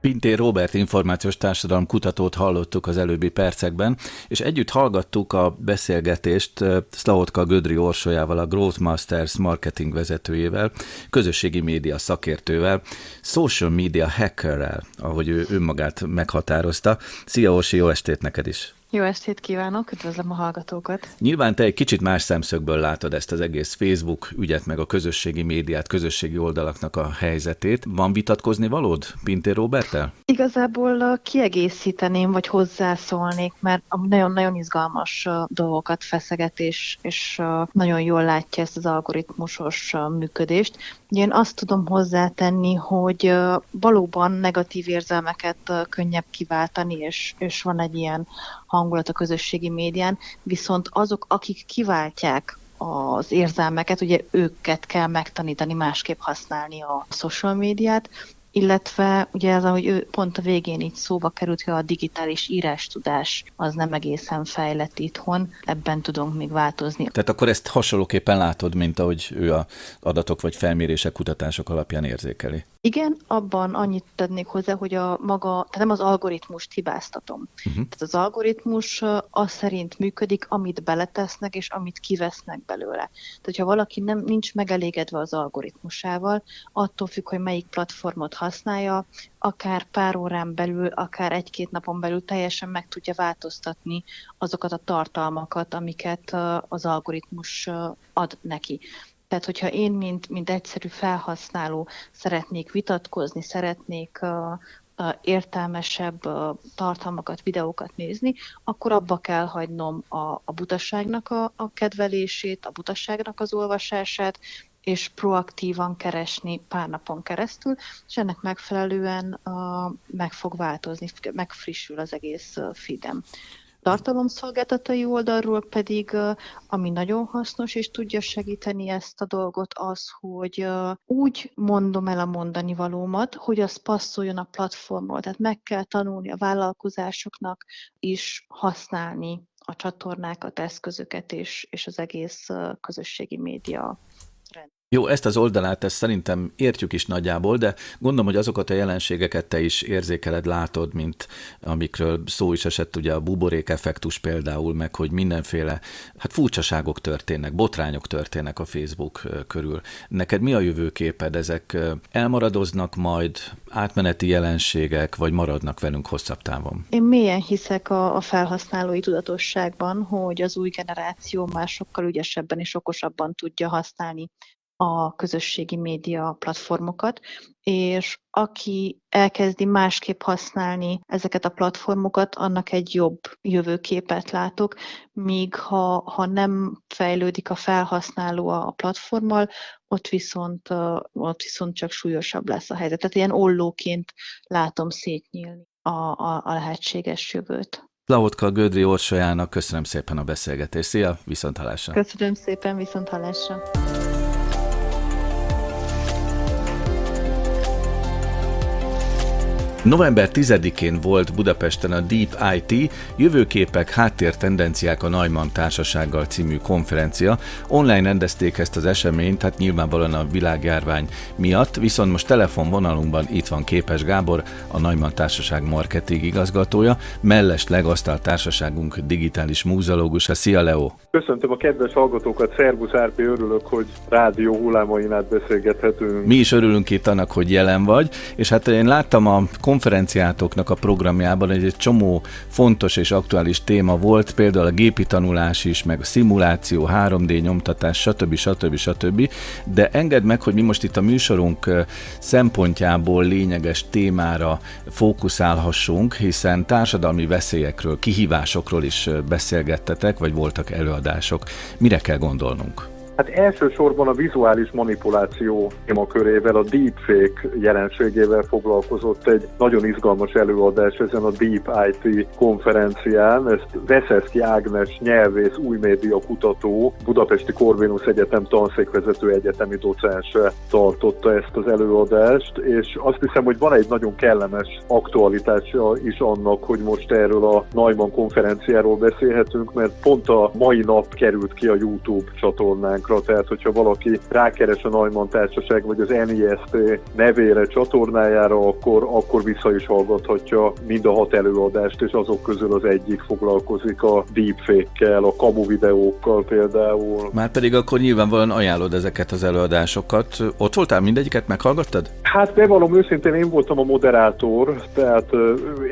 Pintér Robert információs társadalom kutatót hallottuk az előbbi percekben, és együtt hallgattuk a beszélgetést Szlahotka Gödri Orsolyával, a Growth Masters marketing vezetőjével, közösségi média szakértővel, social media hackerrel, ahogy ő önmagát meghatározta. Szia Orsi, jó estét neked is! Jó estét kívánok, üdvözlöm a hallgatókat! Nyilván te egy kicsit más szemszögből látod ezt az egész Facebook ügyet, meg a közösségi médiát, közösségi oldalaknak a helyzetét. Van vitatkozni valód Pintér Robertel? Igazából kiegészíteném, vagy hozzászólnék, mert nagyon-nagyon izgalmas dolgokat feszeget, és, és nagyon jól látja ezt az algoritmusos működést. Én azt tudom hozzátenni, hogy valóban negatív érzelmeket könnyebb kiváltani, és, és van egy ilyen hangulat a közösségi médián, viszont azok, akik kiváltják az érzelmeket, ugye őket kell megtanítani másképp használni a social médiát, illetve ugye ez, ahogy ő pont a végén így szóba került, hogy a digitális írás tudás az nem egészen fejlett itthon, ebben tudunk még változni. Tehát akkor ezt hasonlóképpen látod, mint ahogy ő a adatok vagy felmérések, kutatások alapján érzékeli. Igen, abban annyit tennék hozzá, hogy a maga, tehát nem az algoritmust hibáztatom. Uh-huh. Tehát az algoritmus az szerint működik, amit beletesznek, és amit kivesznek belőle. Tehát, hogyha valaki nem nincs megelégedve az algoritmusával, attól függ, hogy melyik platformot használja, akár pár órán belül, akár egy-két napon belül teljesen meg tudja változtatni azokat a tartalmakat, amiket az algoritmus ad neki. Tehát, hogyha én, mint, mint egyszerű felhasználó szeretnék vitatkozni, szeretnék értelmesebb tartalmakat, videókat nézni, akkor abba kell hagynom a, a butaságnak a, a kedvelését, a butaságnak az olvasását, és proaktívan keresni pár napon keresztül, és ennek megfelelően uh, meg fog változni, megfrissül az egész feedem tartalomszolgáltatói oldalról pedig, ami nagyon hasznos és tudja segíteni ezt a dolgot, az, hogy úgy mondom el a mondani valómat, hogy az passzoljon a platformról. Tehát meg kell tanulni a vállalkozásoknak is használni a csatornákat, eszközöket és, és az egész közösségi média jó, ezt az oldalát ezt szerintem értjük is nagyjából, de gondolom, hogy azokat a jelenségeket te is érzékeled, látod, mint amikről szó is esett, ugye a buborék effektus például, meg hogy mindenféle hát furcsaságok történnek, botrányok történnek a Facebook körül. Neked mi a jövőképed? Ezek elmaradoznak majd, átmeneti jelenségek, vagy maradnak velünk hosszabb távon? Én mélyen hiszek a, a felhasználói tudatosságban, hogy az új generáció már sokkal ügyesebben és okosabban tudja használni a közösségi média platformokat, és aki elkezdi másképp használni ezeket a platformokat, annak egy jobb jövőképet látok, míg ha, ha nem fejlődik a felhasználó a platformmal, ott viszont, ott viszont csak súlyosabb lesz a helyzet. Tehát ilyen ollóként látom szétnyílni a, a, a lehetséges jövőt. Lahotka Gödri Orsolyának köszönöm szépen a beszélgetést. Szia, viszont hallásra. Köszönöm szépen, viszont November 10-én volt Budapesten a Deep IT Jövőképek, háttértendenciák a Neumann Társasággal című konferencia. Online rendezték ezt az eseményt, hát nyilvánvalóan a világjárvány miatt, viszont most telefonvonalunkban itt van Képes Gábor, a Neumann Társaság marketing igazgatója, mellesleg asztal társaságunk digitális múzeológusa. Szia Leo! Köszöntöm a kedves hallgatókat, szervusz Árpi, örülök, hogy rádió hullámain át beszélgethetünk. Mi is örülünk itt annak, hogy jelen vagy, és hát én láttam a konferenciátoknak a programjában egy, egy csomó fontos és aktuális téma volt, például a gépi tanulás is, meg a szimuláció, 3D nyomtatás, stb. stb. stb. De engedd meg, hogy mi most itt a műsorunk szempontjából lényeges témára fókuszálhassunk, hiszen társadalmi veszélyekről, kihívásokról is beszélgettetek, vagy voltak előadások. Mire kell gondolnunk? Hát elsősorban a vizuális manipuláció témakörével, a deepfake jelenségével foglalkozott egy nagyon izgalmas előadás ezen a Deep IT konferencián. Ezt Veszeszki Ágnes nyelvész, új média kutató, Budapesti Corvinus Egyetem tanszékvezető egyetemi docense tartotta ezt az előadást, és azt hiszem, hogy van egy nagyon kellemes aktualitása is annak, hogy most erről a Neumann konferenciáról beszélhetünk, mert pont a mai nap került ki a YouTube csatornánk oldalaikra, tehát hogyha valaki rákeres a Neumann Társaság vagy az NIST nevére, csatornájára, akkor, akkor vissza is hallgathatja mind a hat előadást, és azok közül az egyik foglalkozik a deepfake-kel, a kamu videókkal például. Már pedig akkor nyilvánvalóan ajánlod ezeket az előadásokat. Ott voltál mindegyiket, meghallgattad? Hát bevallom őszintén, én voltam a moderátor, tehát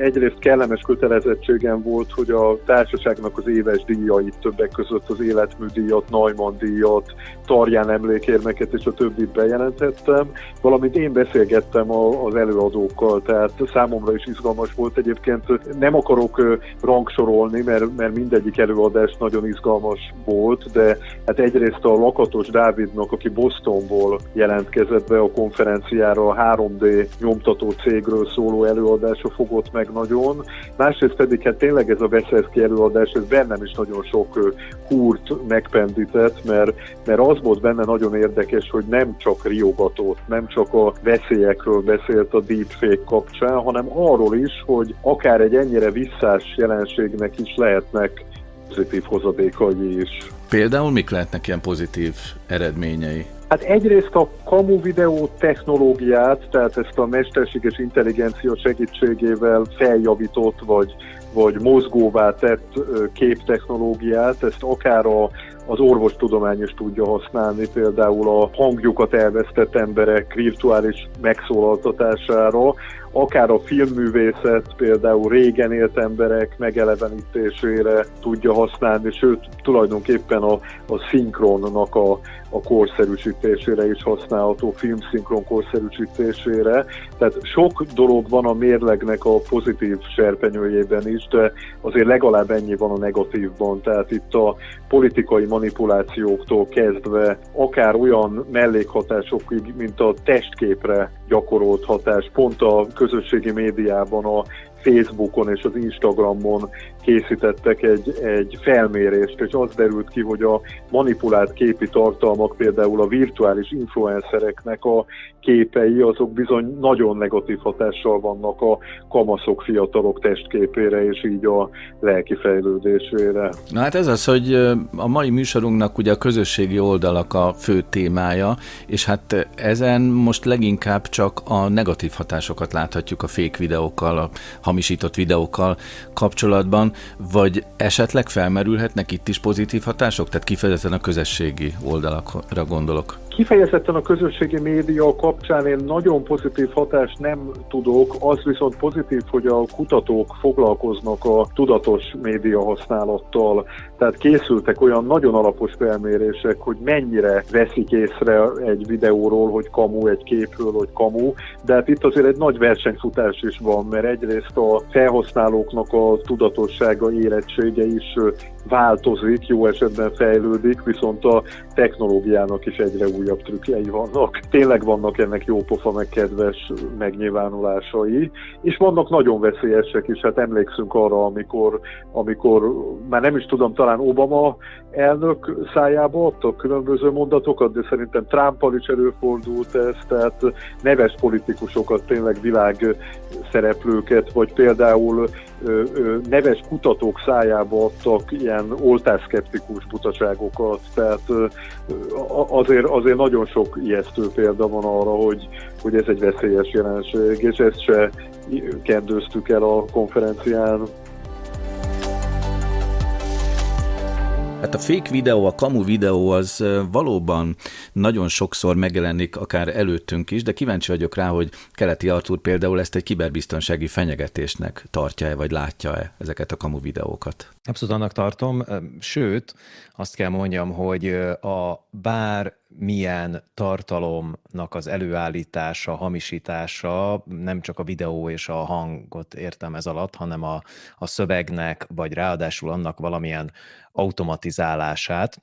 egyrészt kellemes kötelezettségem volt, hogy a társaságnak az éves díjait, többek között az életműdíjat, Neumann díjat, Tarján emlékérmeket és a többit bejelentettem, valamint én beszélgettem az előadókkal, tehát számomra is izgalmas volt egyébként. Nem akarok rangsorolni, mert, mert mindegyik előadás nagyon izgalmas volt, de hát egyrészt a Lakatos Dávidnak, aki Bostonból jelentkezett be a konferenciára, a 3D nyomtató cégről szóló előadása fogott meg nagyon. Másrészt pedig hát tényleg ez a Veszeszki előadás, ez bennem is nagyon sok húrt megpendített, mert, mert az volt benne nagyon érdekes, hogy nem csak riogatott, nem csak a veszélyekről beszélt a deepfake kapcsán, hanem arról is, hogy akár egy ennyire visszás jelenségnek is lehetnek pozitív hozadékai is. Például mik lehetnek ilyen pozitív eredményei? Hát egyrészt a kamu videó technológiát, tehát ezt a mesterséges intelligencia segítségével feljavított vagy, vagy mozgóvá tett képtechnológiát, ezt akár a, az orvostudomány is tudja használni, például a hangjukat elvesztett emberek virtuális megszólaltatására, akár a filmművészet, például régen élt emberek megelevenítésére tudja használni, sőt, tulajdonképpen a, a szinkronnak a, a korszerűsítésére is használható, filmszinkron korszerűsítésére. Tehát sok dolog van a mérlegnek a pozitív serpenyőjében is, de azért legalább ennyi van a negatívban. Tehát itt a politikai manipulációktól kezdve akár olyan mellékhatásokig, mint a testképre gyakorolt hatás, pont a közösségi médiában a Facebookon és az Instagramon készítettek egy, egy felmérést, és az derült ki, hogy a manipulált képi tartalmak, például a virtuális influencereknek a képei, azok bizony nagyon negatív hatással vannak a kamaszok, fiatalok testképére, és így a lelki fejlődésére. Na hát ez az, hogy a mai műsorunknak ugye a közösségi oldalak a fő témája, és hát ezen most leginkább csak a negatív hatásokat láthatjuk a fake videókkal, a hamisított videókkal kapcsolatban, vagy esetleg felmerülhetnek itt is pozitív hatások? Tehát kifejezetten a közösségi oldalakra gondolok. Kifejezetten a közösségi média kapcsán én nagyon pozitív hatást nem tudok, az viszont pozitív, hogy a kutatók foglalkoznak a tudatos média használattal. Tehát készültek olyan nagyon alapos felmérések, hogy mennyire veszik észre egy videóról, hogy kamu, egy képről, hogy kamu, de hát itt azért egy nagy versenyfutás is van, mert egyrészt a felhasználóknak a tudatossága, érettsége is változik, jó esetben fejlődik, viszont a technológiának is egyre újabb trükkjei vannak. Tényleg vannak ennek jó pofa, meg kedves megnyilvánulásai, és vannak nagyon veszélyesek is. Hát emlékszünk arra, amikor, amikor már nem is tudom, talán Obama elnök szájába adtak különböző mondatokat, de szerintem Trumpal is előfordult ez, tehát neves politikusokat, tényleg világ szereplőket, vagy például neves kutatók szájába adtak ilyen oltásszkeptikus butaságokat, tehát azért, azért nagyon sok ijesztő példa van arra, hogy, hogy ez egy veszélyes jelenség, és ezt se kendőztük el a konferencián. Hát a fake videó, a kamu videó az valóban nagyon sokszor megjelenik akár előttünk is, de kíváncsi vagyok rá, hogy Keleti Artúr például ezt egy kiberbiztonsági fenyegetésnek tartja-e, vagy látja-e ezeket a kamu videókat? Abszolút annak tartom, sőt, azt kell mondjam, hogy a bár milyen tartalomnak az előállítása, hamisítása, nem csak a videó és a hangot értem ez alatt, hanem a, a szövegnek, vagy ráadásul annak valamilyen automatizálását,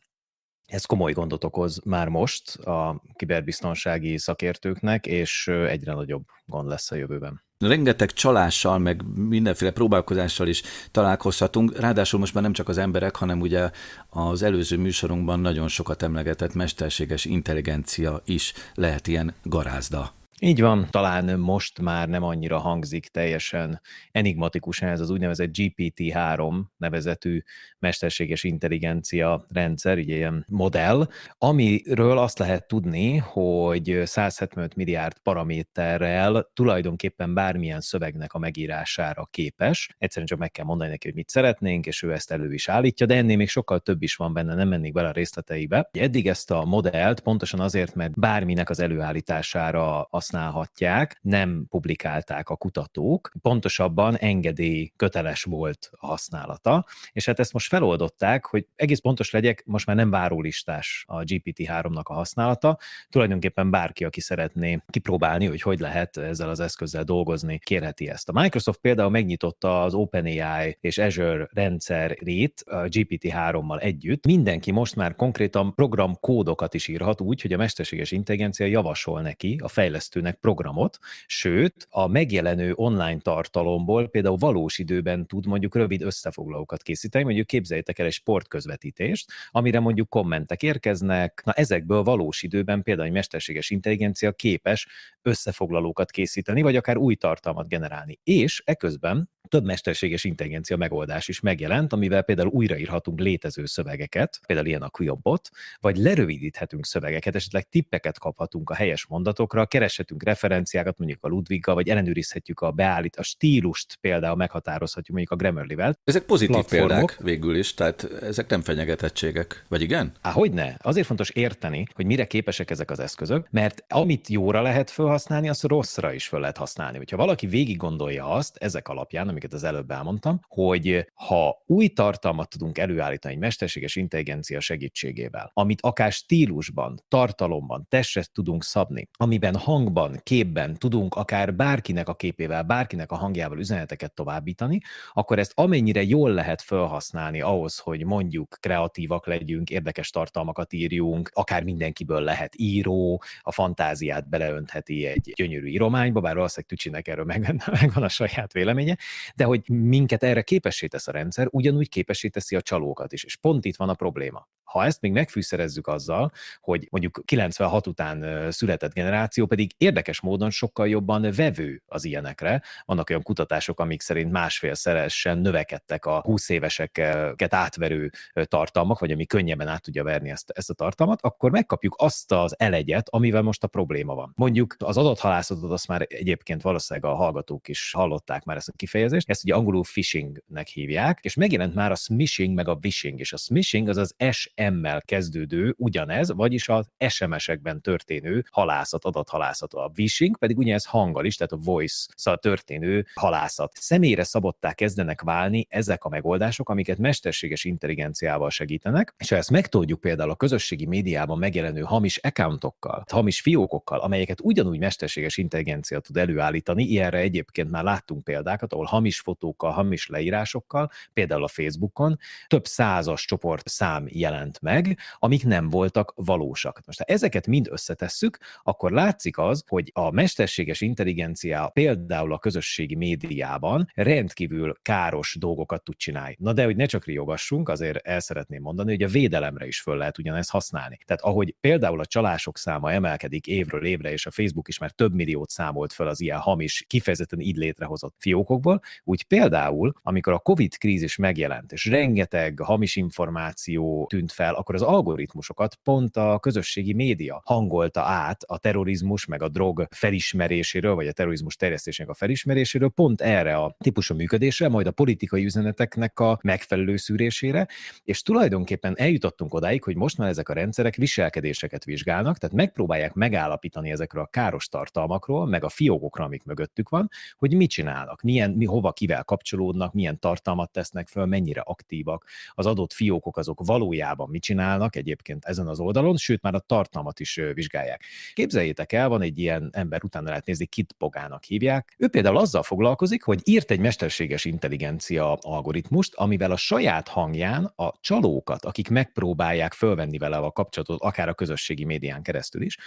ez komoly gondot okoz már most a kiberbiztonsági szakértőknek, és egyre nagyobb gond lesz a jövőben. Rengeteg csalással, meg mindenféle próbálkozással is találkozhatunk, ráadásul most már nem csak az emberek, hanem ugye az előző műsorunkban nagyon sokat emlegetett mesterséges intelligencia is lehet ilyen garázda. Így van, talán most már nem annyira hangzik teljesen enigmatikusan ez az úgynevezett GPT-3 nevezetű mesterséges intelligencia rendszer, ugye ilyen modell, amiről azt lehet tudni, hogy 175 milliárd paraméterrel tulajdonképpen bármilyen szövegnek a megírására képes. Egyszerűen csak meg kell mondani neki, hogy mit szeretnénk, és ő ezt elő is állítja, de ennél még sokkal több is van benne, nem mennék bele a részleteibe. Eddig ezt a modellt pontosan azért, mert bárminek az előállítására használhatják, nem publikálták a kutatók, pontosabban engedély köteles volt a használata, és hát ezt most feloldották, hogy egész pontos legyek, most már nem várólistás a GPT-3-nak a használata, tulajdonképpen bárki, aki szeretné kipróbálni, hogy hogy lehet ezzel az eszközzel dolgozni, kérheti ezt. A Microsoft például megnyitotta az OpenAI és Azure rendszerét a GPT-3-mal együtt. Mindenki most már konkrétan programkódokat is írhat úgy, hogy a mesterséges intelligencia javasol neki, a fejlesztőnek programot, sőt, a megjelenő online tartalomból például valós időben tud mondjuk rövid összefoglalókat készíteni, mondjuk képzeljétek el egy sportközvetítést, amire mondjuk kommentek érkeznek, na ezekből valós időben például egy mesterséges intelligencia képes összefoglalókat készíteni, vagy akár új tartalmat generálni. És eközben több mesterséges intelligencia megoldás is megjelent, amivel például újraírhatunk létező szövegeket, például ilyen a Quiobot, vagy lerövidíthetünk szövegeket, esetleg tippeket kaphatunk a helyes mondatokra, kereshetünk referenciákat mondjuk a Ludwiggal, vagy ellenőrizhetjük a beállít, a stílust például meghatározhatjuk mondjuk a Grammarly-vel. Ezek pozitív Platformok. példák végül is, tehát ezek nem fenyegetettségek, vagy igen? Há, hogy ne? Azért fontos érteni, hogy mire képesek ezek az eszközök, mert amit jóra lehet felhasználni, azt rosszra is fel lehet használni. Hogyha valaki végig gondolja azt, ezek alapján, amiket az előbb elmondtam, hogy ha új tartalmat tudunk előállítani egy mesterséges intelligencia segítségével, amit akár stílusban, tartalomban, testre tudunk szabni, amiben hangban, képben tudunk akár bárkinek a képével, bárkinek a hangjával üzeneteket továbbítani, akkor ezt amennyire jól lehet felhasználni ahhoz, hogy mondjuk kreatívak legyünk, érdekes tartalmakat írjunk, akár mindenkiből lehet író, a fantáziát beleöntheti egy gyönyörű írományba, bár valószínűleg Tücsinek erről <laughs> megvan a saját véleménye, de hogy minket erre képessé tesz a rendszer, ugyanúgy képessé teszi a csalókat is. És pont itt van a probléma. Ha ezt még megfűszerezzük azzal, hogy mondjuk 96 után született generáció pedig érdekes módon sokkal jobban vevő az ilyenekre. Vannak olyan kutatások, amik szerint másfélszeresen növekedtek a 20 éveseket átverő tartalmak, vagy ami könnyebben át tudja verni ezt, ezt a tartalmat, akkor megkapjuk azt az elegyet, amivel most a probléma van. Mondjuk az adathalászatot azt már egyébként valószínűleg a hallgatók is hallották már ezt a kifejezést, ezt ugye angolul phishingnek hívják, és megjelent már a smishing meg a wishing, és a smishing az az SM-mel kezdődő ugyanez, vagyis az SMS-ekben történő halászat, adathalászat. A wishing pedig ugye ez hanggal is, tehát a voice szóval történő halászat. Személyre szabottá kezdenek válni ezek a megoldások, amiket mesterséges intelligenciával segítenek, és ha ezt megtudjuk például a közösségi médiában megjelenő hamis accountokkal, hamis fiókokkal, amelyeket ugyanúgy mesterséges intelligencia tud előállítani, ilyenre egyébként már láttunk példákat, ahol hamis fotókkal, hamis leírásokkal, például a Facebookon több százas csoport szám jelent meg, amik nem voltak valósak. Most ha ezeket mind összetesszük, akkor látszik az, hogy a mesterséges intelligencia például a közösségi médiában rendkívül káros dolgokat tud csinálni. Na de, hogy ne csak riogassunk, azért el szeretném mondani, hogy a védelemre is föl lehet ugyanezt használni. Tehát ahogy például a csalások száma emelkedik évről évre, és a Facebook is már több milliót számolt fel az ilyen hamis, kifejezetten így létrehozott fiókokból, úgy például, amikor a COVID krízis megjelent, és rengeteg hamis információ tűnt fel, akkor az algoritmusokat pont a közösségi média hangolta át a terrorizmus meg a drog felismeréséről, vagy a terrorizmus terjesztésének a felismeréséről, pont erre a típusú működésre, majd a politikai üzeneteknek a megfelelő szűrésére, és tulajdonképpen eljutottunk odáig, hogy most már ezek a rendszerek viselkedéseket vizsgálnak, tehát megpróbálják megállapítani ezekről a káros tartalmakról, meg a fiókokra, amik mögöttük van, hogy mit csinálnak, milyen, mi, hova, kivel kapcsolódnak, milyen tartalmat tesznek föl, mennyire aktívak, az adott fiókok azok valójában mit csinálnak egyébként ezen az oldalon, sőt már a tartalmat is vizsgálják. Képzeljétek el, van egy ilyen ember, utána lehet nézni, Kit Pogának hívják. Ő például azzal foglalkozik, hogy írt egy mesterséges intelligencia algoritmust, amivel a saját hangján a csalókat, akik megpróbálják fölvenni vele a kapcsolatot, akár a közösségi médián keresztül is,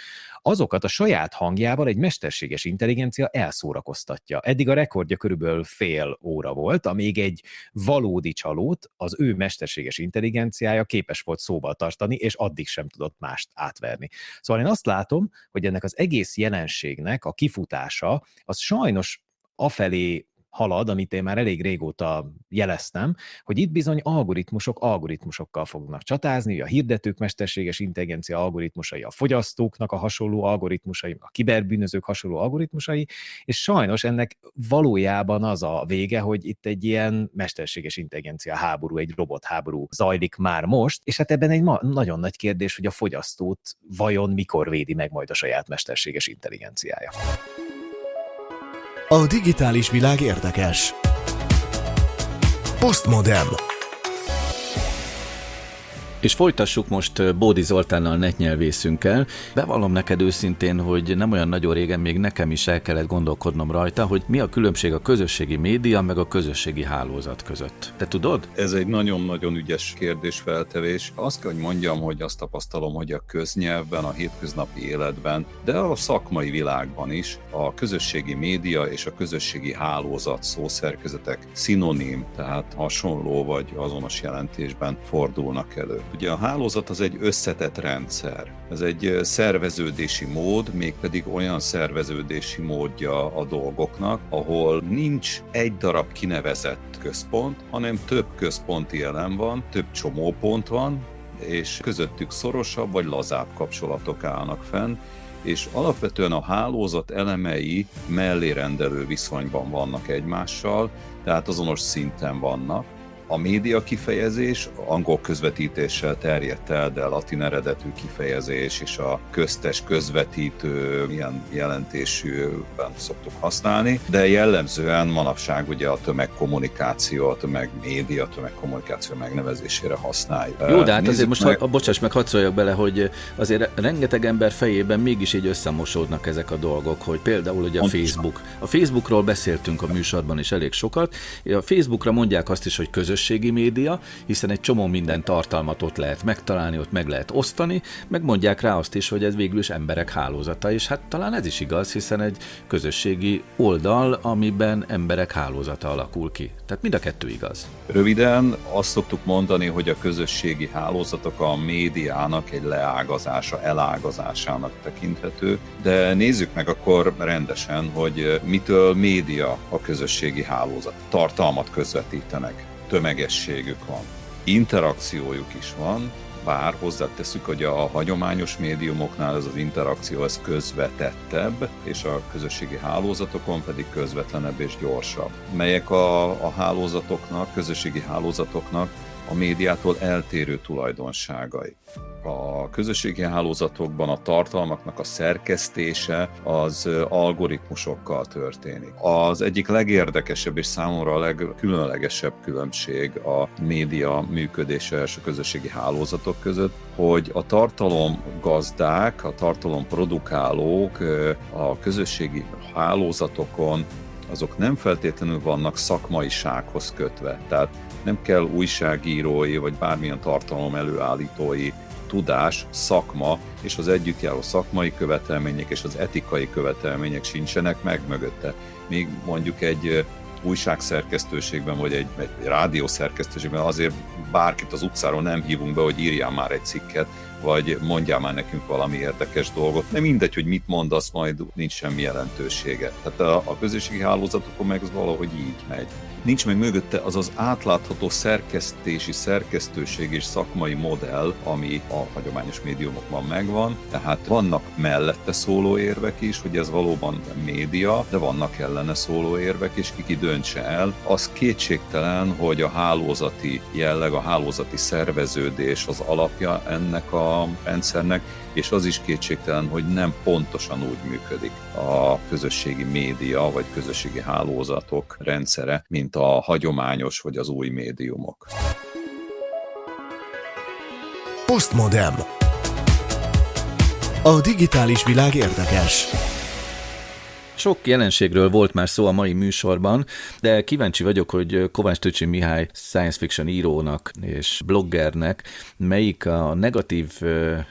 azokat a saját hangjával egy mesterséges intelligencia elszórakoztatja. Eddig a rekordja körülbelül fél óra volt, amíg egy valódi csalót az ő mesterséges intelligenciája képes volt szóval tartani, és addig sem tudott mást átverni. Szóval én azt látom, hogy ennek az egész jelenségnek a kifutása az sajnos afelé halad, amit én már elég régóta jeleztem, hogy itt bizony algoritmusok algoritmusokkal fognak csatázni, a hirdetők mesterséges intelligencia algoritmusai, a fogyasztóknak a hasonló algoritmusai, a kiberbűnözők hasonló algoritmusai, és sajnos ennek valójában az a vége, hogy itt egy ilyen mesterséges intelligencia háború, egy robot háború zajlik már most, és hát ebben egy ma- nagyon nagy kérdés, hogy a fogyasztót vajon mikor védi meg majd a saját mesterséges intelligenciája. A digitális világ érdekes. Postmodern. És folytassuk most Bódi Zoltánnal netnyelvészünkkel. Bevallom neked őszintén, hogy nem olyan nagyon régen még nekem is el kellett gondolkodnom rajta, hogy mi a különbség a közösségi média meg a közösségi hálózat között. Te tudod? Ez egy nagyon-nagyon ügyes kérdésfeltevés. Azt kell, hogy mondjam, hogy azt tapasztalom, hogy a köznyelvben, a hétköznapi életben, de a szakmai világban is a közösségi média és a közösségi hálózat szószerkezetek szinonim, tehát hasonló vagy azonos jelentésben fordulnak elő. Ugye a hálózat az egy összetett rendszer. Ez egy szerveződési mód, mégpedig olyan szerveződési módja a dolgoknak, ahol nincs egy darab kinevezett központ, hanem több központi elem van, több csomópont van, és közöttük szorosabb vagy lazább kapcsolatok állnak fenn, és alapvetően a hálózat elemei mellérendelő viszonyban vannak egymással, tehát azonos szinten vannak a média kifejezés angol közvetítéssel terjedt el, de latin eredetű kifejezés és a köztes közvetítő ilyen jelentésűben szoktuk használni, de jellemzően manapság ugye a tömegkommunikáció, a tömegmédia, a tömegkommunikáció megnevezésére használjuk. Jó, de hát Nézzük azért most, meg... ha, bocsáss meg, hadd szóljak bele, hogy azért rengeteg ember fejében mégis így összemosódnak ezek a dolgok, hogy például ugye a Facebook. A Facebookról beszéltünk a műsorban is elég sokat. A Facebookra mondják azt is, hogy közös közösségi média, hiszen egy csomó minden tartalmat ott lehet megtalálni, ott meg lehet osztani, meg mondják rá azt is, hogy ez végül is emberek hálózata, és hát talán ez is igaz, hiszen egy közösségi oldal, amiben emberek hálózata alakul ki. Tehát mind a kettő igaz. Röviden azt szoktuk mondani, hogy a közösségi hálózatok a médiának egy leágazása, elágazásának tekinthető, de nézzük meg akkor rendesen, hogy mitől média a közösségi hálózat. Tartalmat közvetítenek tömegességük van. Interakciójuk is van, bár hozzáteszük, hogy a hagyományos médiumoknál ez az interakció ez közvetettebb, és a közösségi hálózatokon pedig közvetlenebb és gyorsabb. Melyek a, a hálózatoknak, közösségi hálózatoknak a médiától eltérő tulajdonságai a közösségi hálózatokban a tartalmaknak a szerkesztése az algoritmusokkal történik. Az egyik legérdekesebb és számomra a legkülönlegesebb különbség a média működése és a közösségi hálózatok között, hogy a tartalom gazdák, a tartalom produkálók a közösségi hálózatokon azok nem feltétlenül vannak szakmaisághoz kötve. Tehát nem kell újságírói vagy bármilyen tartalom előállítói tudás, szakma és az együttjáró szakmai követelmények és az etikai követelmények sincsenek meg mögötte. Még mondjuk egy újságszerkesztőségben, vagy egy, egy rádiószerkesztőségben azért bárkit az utcáról nem hívunk be, hogy írjál már egy cikket, vagy mondjál már nekünk valami érdekes dolgot. Nem mindegy, hogy mit mondasz, majd nincs semmi jelentősége. Tehát a, a közösségi hálózatokon meg az valahogy így megy nincs meg mögötte az az átlátható szerkesztési, szerkesztőség és szakmai modell, ami a hagyományos médiumokban megvan. Tehát vannak mellette szóló érvek is, hogy ez valóban média, de vannak ellene szóló érvek, és ki döntse el. Az kétségtelen, hogy a hálózati jelleg, a hálózati szerveződés az alapja ennek a rendszernek, és az is kétségtelen, hogy nem pontosan úgy működik a közösségi média vagy közösségi hálózatok rendszere, mint a hagyományos vagy az új médiumok. Postmodem. A digitális világ érdekes. Sok jelenségről volt már szó a mai műsorban, de kíváncsi vagyok, hogy Kovács Tücsi Mihály science fiction írónak és bloggernek melyik a negatív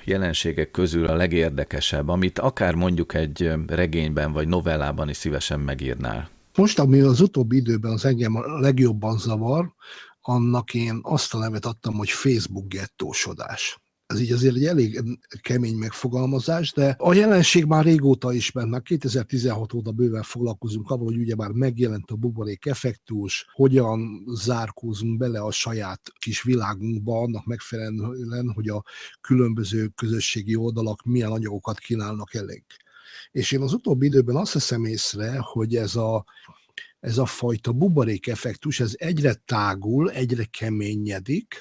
jelenségek közül a legérdekesebb, amit akár mondjuk egy regényben vagy novellában is szívesen megírnál. Most, ami az utóbbi időben az engem a legjobban zavar, annak én azt a nevet adtam, hogy Facebook gettósodás. Ez így azért egy elég kemény megfogalmazás, de a jelenség már régóta ismert, már 2016 óta bőven foglalkozunk avval, hogy ugye már megjelent a buborék effektus, hogyan zárkózunk bele a saját kis világunkba, annak megfelelően, hogy a különböző közösségi oldalak milyen anyagokat kínálnak elég. És én az utóbbi időben azt hiszem észre, hogy ez a ez a fajta buborék effektus, ez egyre tágul, egyre keményedik,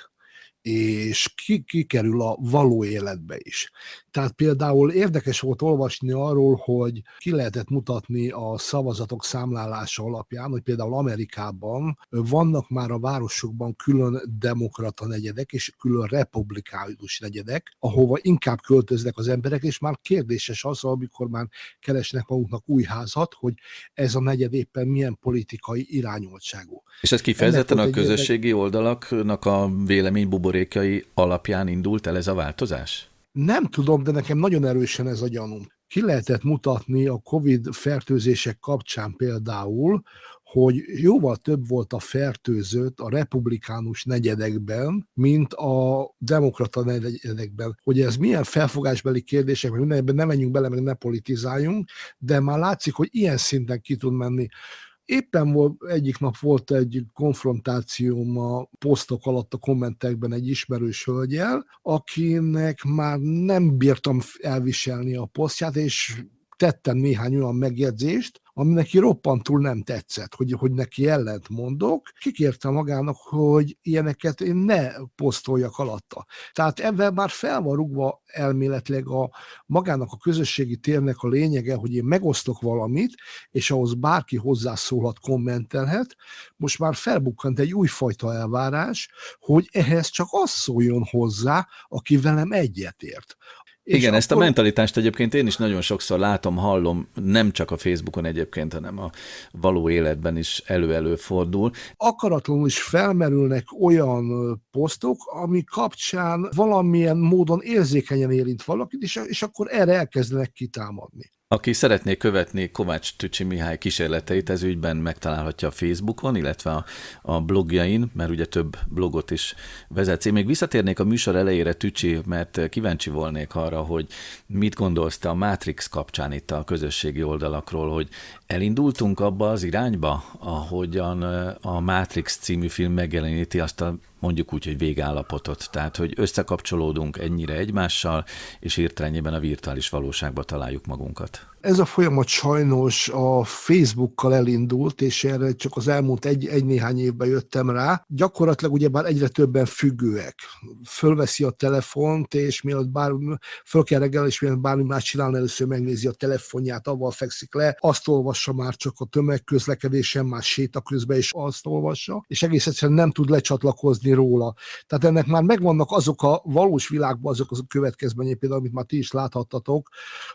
és kikerül a való életbe is. Tehát például érdekes volt olvasni arról, hogy ki lehetett mutatni a szavazatok számlálása alapján, hogy például Amerikában vannak már a városokban külön demokrata negyedek és külön republikánus negyedek, ahova inkább költöznek az emberek, és már kérdéses az, amikor már keresnek maguknak új házat, hogy ez a negyed éppen milyen politikai irányultságú. És ez kifejezetten a közösségi érdek... oldalaknak a vélemény buborékai alapján indult el ez a változás? Nem tudom, de nekem nagyon erősen ez a gyanúm. Ki lehetett mutatni a COVID fertőzések kapcsán például, hogy jóval több volt a fertőzött a republikánus negyedekben, mint a demokrata negyedekben. Hogy ez milyen felfogásbeli kérdések, mert mindenben nem menjünk bele, meg ne politizáljunk, de már látszik, hogy ilyen szinten ki tud menni Éppen volt, egyik nap volt egy konfrontációm a posztok alatt a kommentekben egy ismerős hölgyel, akinek már nem bírtam elviselni a posztját, és tettem néhány olyan megjegyzést, ami neki roppantul nem tetszett, hogy, hogy neki ellent mondok, kikérte magának, hogy ilyeneket én ne posztoljak alatta. Tehát ebben már fel van rugva elméletileg a magának a közösségi térnek a lényege, hogy én megosztok valamit, és ahhoz bárki hozzászólhat, kommentelhet. Most már felbukkant egy újfajta elvárás, hogy ehhez csak az szóljon hozzá, aki velem egyetért. Igen, akkor... ezt a mentalitást egyébként én is nagyon sokszor látom, hallom, nem csak a Facebookon egyébként, hanem a való életben is elő-elő fordul. Akaratlanul is felmerülnek olyan posztok, ami kapcsán valamilyen módon érzékenyen érint valakit, és, és akkor erre elkezdenek kitámadni. Aki szeretné követni Kovács Tücsi Mihály kísérleteit, ez ügyben megtalálhatja a Facebookon, illetve a, a blogjain, mert ugye több blogot is vezetsz. Én még visszatérnék a műsor elejére, Tücsi, mert kíváncsi volnék arra, hogy mit gondolsz te a Matrix kapcsán itt a közösségi oldalakról, hogy elindultunk abba az irányba, ahogyan a Matrix című film megjeleníti azt a mondjuk úgy, hogy végállapotot. Tehát, hogy összekapcsolódunk ennyire egymással, és hirtelenjében a virtuális valóságba találjuk magunkat. Ez a folyamat sajnos a Facebookkal elindult, és erre csak az elmúlt egy, egy évben jöttem rá. Gyakorlatilag ugyebár egyre többen függőek. Fölveszi a telefont, és mielőtt bár, föl kell reggel, és mielőtt bármi más csinálni, először megnézi a telefonját, avval fekszik le, azt olvassa már csak a tömegközlekedésen, már séta közben is azt olvassa, és egész egyszerűen nem tud lecsatlakozni róla. Tehát ennek már megvannak azok a valós világban azok az a következmények, például, amit már ti is láthattatok,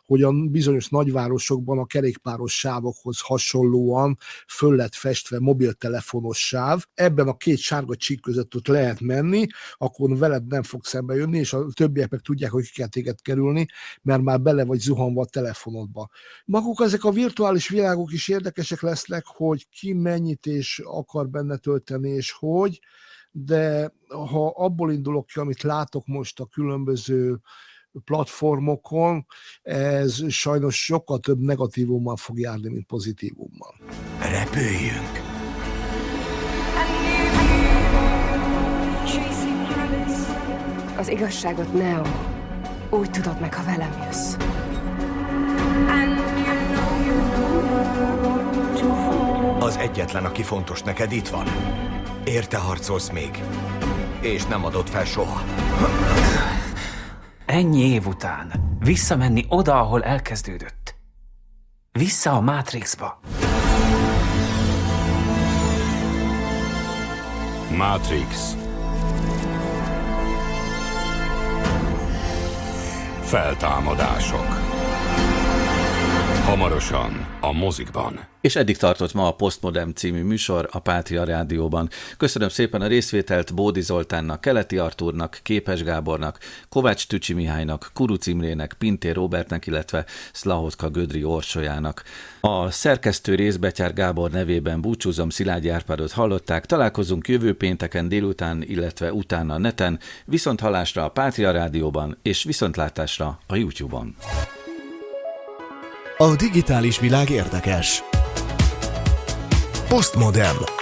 hogy a bizonyos nagy nagyvárosokban a kerékpáros sávokhoz hasonlóan föl lett festve mobiltelefonos sáv. Ebben a két sárga csík között ott lehet menni, akkor veled nem fog szembe jönni, és a többiek meg tudják, hogy ki kell téged kerülni, mert már bele vagy zuhanva a telefonodba. Maguk ezek a virtuális világok is érdekesek lesznek, hogy ki mennyit és akar benne tölteni, és hogy, de ha abból indulok ki, amit látok most a különböző platformokon, ez sajnos sokkal több negatívummal fog járni, mint pozitívummal. Repüljünk! Az igazságot, Neo, úgy tudod meg, ha velem jössz. Az egyetlen, aki fontos neked itt van. Érte harcolsz még, és nem adott fel soha. Ennyi év után visszamenni oda, ahol elkezdődött. Vissza a Matrixba. Matrix. Feltámadások. Hamarosan a mozikban. És eddig tartott ma a Postmodern című műsor a Pátria Rádióban. Köszönöm szépen a részvételt Bódi Zoltánnak, Keleti Artúrnak, Képes Gábornak, Kovács Tücsi Mihálynak, Kuruc Imrének, Pintér Robertnek, illetve Szlahotka Gödri Orsolyának. A szerkesztő részbetyár Gábor nevében búcsúzom, Szilágyi Árpádot hallották. Találkozunk jövő pénteken délután, illetve utána neten, viszont halásra a Pátria Rádióban és viszontlátásra a YouTube-on. A digitális világ érdekes. Postmodem.